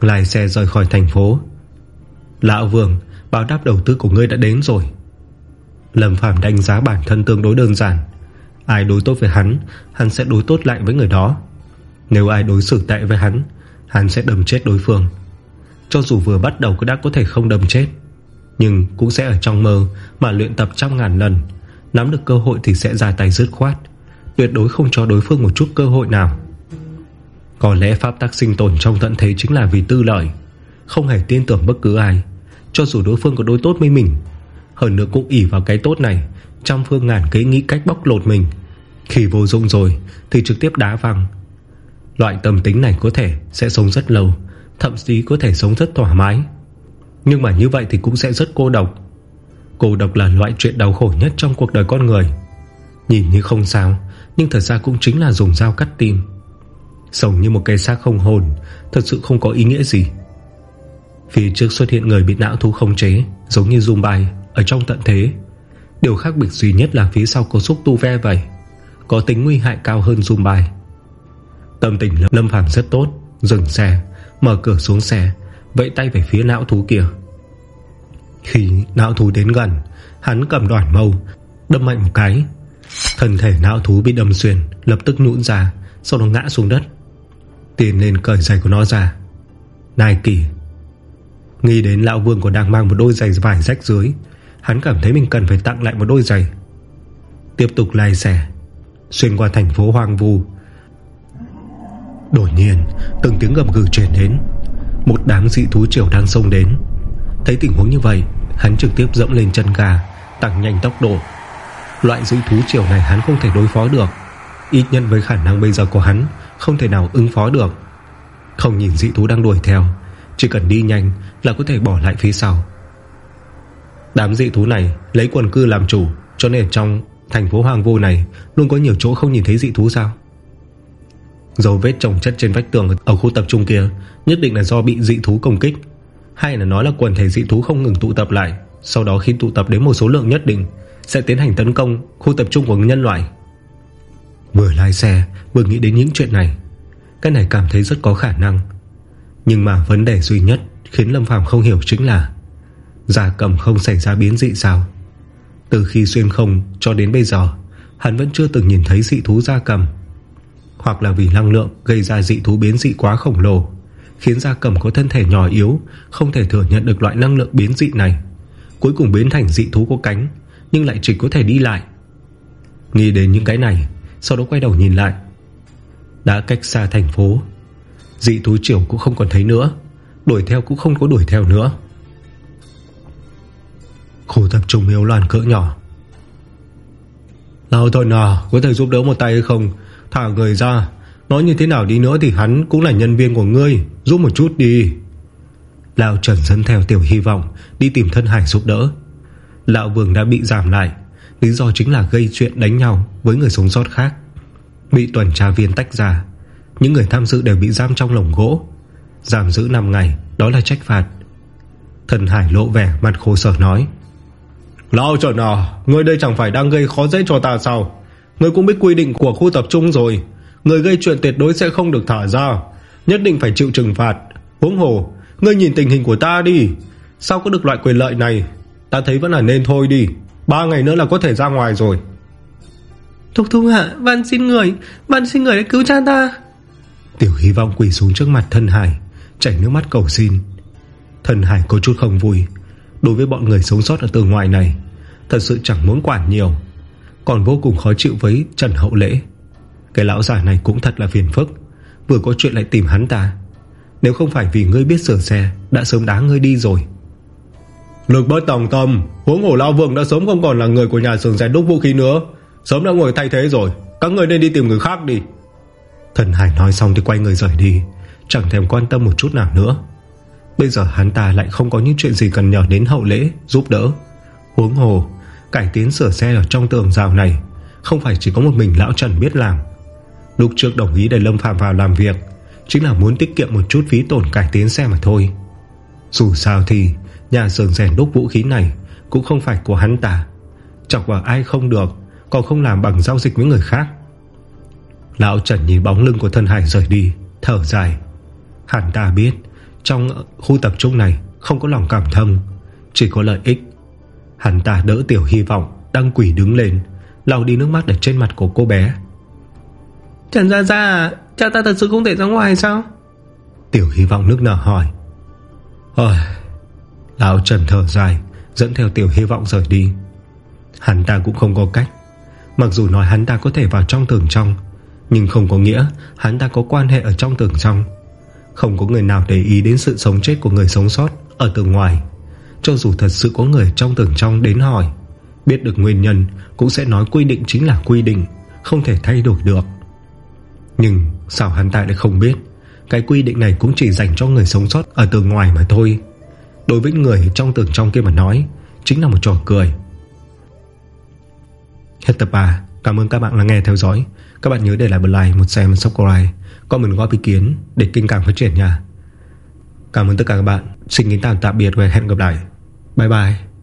Lai xe rời khỏi thành phố. Lão Vương, Báo đáp đầu tư của ngươi đã đến rồi. Lâm Phàm đánh giá bản thân tương đối đơn giản. Ai đối tốt với hắn Hắn sẽ đối tốt lại với người đó. Nếu ai đối xử tệ với hắn Hắn sẽ đâm chết đối phương. Cho dù vừa bắt đầu đã có thể không đâm chết, Nhưng cũng sẽ ở trong mơ Mà luyện tập trăm ngàn lần. Nắm được cơ hội thì sẽ ra tay dứt khoát, Tuyệt đối không cho đối phương một chút cơ hội nào. Có lẽ pháp tắc sinh tồn trong tận thế Chính là vì tư lợi. Không hề tin tưởng bất cứ ai. Cho dù đối phương có đối tốt với mình, Hơn nữa cũng ỉ vào cái tốt này, Trăm phương ngàn kế nghĩ cách bóc lột mình. Khi vô dụng rồi, Thì trực tiếp đá văng. Loại tâm tính này có thể sẽ sống rất lâu, Thậm chí có thể sống rất thoải mái. Nhưng mà như vậy thì cũng sẽ rất cô độc. Cô độc là loại chuyện đau khổ nhất Trong cuộc đời con người. Nhìn như không sao, Nhưng thật ra cũng chính là dùng dao cắt tim. Sống như một cây xác không hồn, Thật sự không có ý nghĩa gì. Phía trước xuất hiện người bị não thú không chế, Giống như dung bài Ở trong tận thế. Điều khác biệt duy nhất là phía sau có xúc tu ve vậy, Có tính nguy hại cao hơn dung bài Tâm tình Lâm Phàm rất tốt, Dừng xe, Mở cửa xuống xe, Vẫy tay về phía não thú kia. Khi não thú đến gần, Hắn cầm đoạn mâu, Đâm mạnh một cái. Thân thể não thú bị đâm xuyên, Lập tức nhũn ra, Sau đó ngã xuống đất. Tiền lên cởi giày của nó ra. Nai kỳ Nghĩ đến lão vương còn đang mang một đôi giày vải rách dưới, Hắn cảm thấy mình cần phải tặng lại một đôi giày. Tiếp tục lai xe, Xuyên qua thành phố hoang vu. Đột nhiên, Từng tiếng gầm gừ truyền đến. Một đám dị thú triều đang xông đến. Thấy tình huống như vậy, Hắn trực tiếp dẫm lên chân gà, Tăng nhanh tốc độ. Loại dị thú triều này hắn không thể đối phó được. Ít nhân với khả năng bây giờ của hắn, Không thể nào ứng phó được. Không nhìn dị thú đang đuổi theo chỉ cần đi nhanh là có thể bỏ lại phía sau. Đám dị thú này lấy quần cư làm chủ, Cho nên trong thành phố hoàng vô này Luôn có nhiều chỗ không nhìn thấy dị thú sao? Dấu vết trồng chất trên vách tường Ở khu tập trung kia Nhất định là do bị dị thú công kích, Hay là nói là quần thể dị thú không ngừng tụ tập lại, Sau đó khi tụ tập đến một số lượng nhất định Sẽ tiến hành tấn công khu tập trung của nhân loại. Vừa lái xe, Vừa nghĩ đến những chuyện này, Cái này cảm thấy rất có khả năng. Nhưng mà vấn đề duy nhất Khiến Lâm Phàm không hiểu chính là Gia cầm không xảy ra biến dị sao? Từ khi xuyên không cho đến bây giờ, Hắn vẫn chưa từng nhìn thấy dị thú gia cầm. Hoặc là vì năng lượng Gây ra dị thú biến dị quá khổng lồ, Khiến gia cầm có thân thể nhỏ yếu, Không thể thừa nhận được loại năng lượng biến dị này. Cuối cùng biến thành dị thú có cánh, Nhưng lại chỉ có thể đi lại. Nghĩ đến những cái này, Sau đó quay đầu nhìn lại. Đã cách xa thành phố Dị thú trưởng cũng không còn thấy nữa. Đuổi theo cũng không có đuổi theo nữa. Khu tập trung miếu loạn cỡ nhỏ. Lão thôi nào, Có thể giúp đỡ một tay hay không? Thả người ra. Nói như thế nào đi nữa thì hắn cũng là nhân viên của ngươi. Giúp một chút đi. Lão Trần dẫn theo tiểu hy vọng Đi tìm thân hải giúp đỡ. Lão Vương đã bị giảm lại. Lý do chính là gây chuyện đánh nhau Với người sống sót khác. Bị tuần tra viên tách ra. Những người tham dự đều bị giam trong lồng gỗ. Giảm giữ 5 ngày Đó là trách phạt. Thần Hải lộ vẻ mặt khổ sở nói Lão trần à Ngươi đây chẳng phải đang gây khó dễ cho ta sao? Ngươi cũng biết quy định của khu tập trung rồi. Người gây chuyện tuyệt đối sẽ không được thả ra. Nhất định phải chịu trừng phạt. Huống hồ Ngươi nhìn tình hình của ta đi. Sao có được loại quyền lợi này? Ta thấy vẫn là nên thôi đi. Ba ngày nữa là có thể ra ngoài rồi. Thục thục hạ Văn xin người. Văn xin người để cứu cha ta Tiểu hy vọng quỳ xuống trước mặt thân hải, Chảy nước mắt cầu xin. Thân hải có chút không vui. Đối với bọn người sống sót ở tường ngoài này, Thật sự chẳng muốn quản nhiều, Còn vô cùng khó chịu với Trần Hậu Lễ. Cái lão già này cũng thật là phiền phức, Vừa có chuyện lại tìm hắn ta. Nếu không phải vì ngươi biết sửa xe, Đã sớm đá ngươi đi rồi. Lực bất tòng tâm, Huống hổ Lao Vương đã sớm không còn là người của nhà xưởng rèn đúc vũ khí nữa, Sớm đã ngồi thay thế rồi, Các người nên đi tìm người khác đi. Thần Hải nói xong thì quay người rời đi, Chẳng thèm quan tâm một chút nào nữa. Bây giờ hắn ta lại không có những chuyện gì cần nhờ đến hậu lễ Giúp đỡ. Huống hồ, Cải tiến sửa xe ở trong tường rào này Không phải chỉ có một mình Lão Trần biết làm. Lúc trước đồng ý để Lâm Phạm vào làm việc, Chính là muốn tiết kiệm một chút phí tổn cải tiến xe mà thôi. Dù sao thì, Nhà xưởng rèn đúc vũ khí này Cũng không phải của hắn ta. Chọc vào ai không được, Còn không làm bằng giao dịch với người khác. Lão Trần nhìn bóng lưng của thân hải rời đi Thở dài. Hắn ta biết Trong khu tập trung này Không có lòng cảm thông Chỉ có lợi ích. Hắn ta đỡ tiểu hy vọng Đang quỷ đứng lên lau đi nước mắt ở trên mặt của cô bé. Trần Gia Gia à Cha ta thật sự không thể ra ngoài sao? Tiểu hy vọng nước nở hỏi. Ôi Lão Trần thở dài Dẫn theo tiểu hy vọng rời đi. Hắn ta cũng không có cách. Mặc dù nói hắn ta có thể vào trong tường trong nhưng không có nghĩa Hắn ta có quan hệ ở trong tường trong. Không có người nào để ý đến sự sống chết Của người sống sót ở tường ngoài. Cho dù thật sự có người trong tường trong đến hỏi, Biết được nguyên nhân Cũng sẽ nói quy định chính là quy định, Không thể thay đổi được. Nhưng sao hắn ta lại không biết? Cái quy định này cũng chỉ dành cho người sống sót Ở tường ngoài mà thôi. Đối với người trong tường trong kia mà nói, Chính là một trò cười. Hết tập 3 Cảm ơn các bạn đã nghe theo dõi. Các bạn nhớ để lại một like, một share, một subscribe. Comment góp ý kiến để kênh càng phát triển nha. Cảm ơn tất cả các bạn. Xin kính tạm tạm biệt và hẹn gặp lại. Bye bye.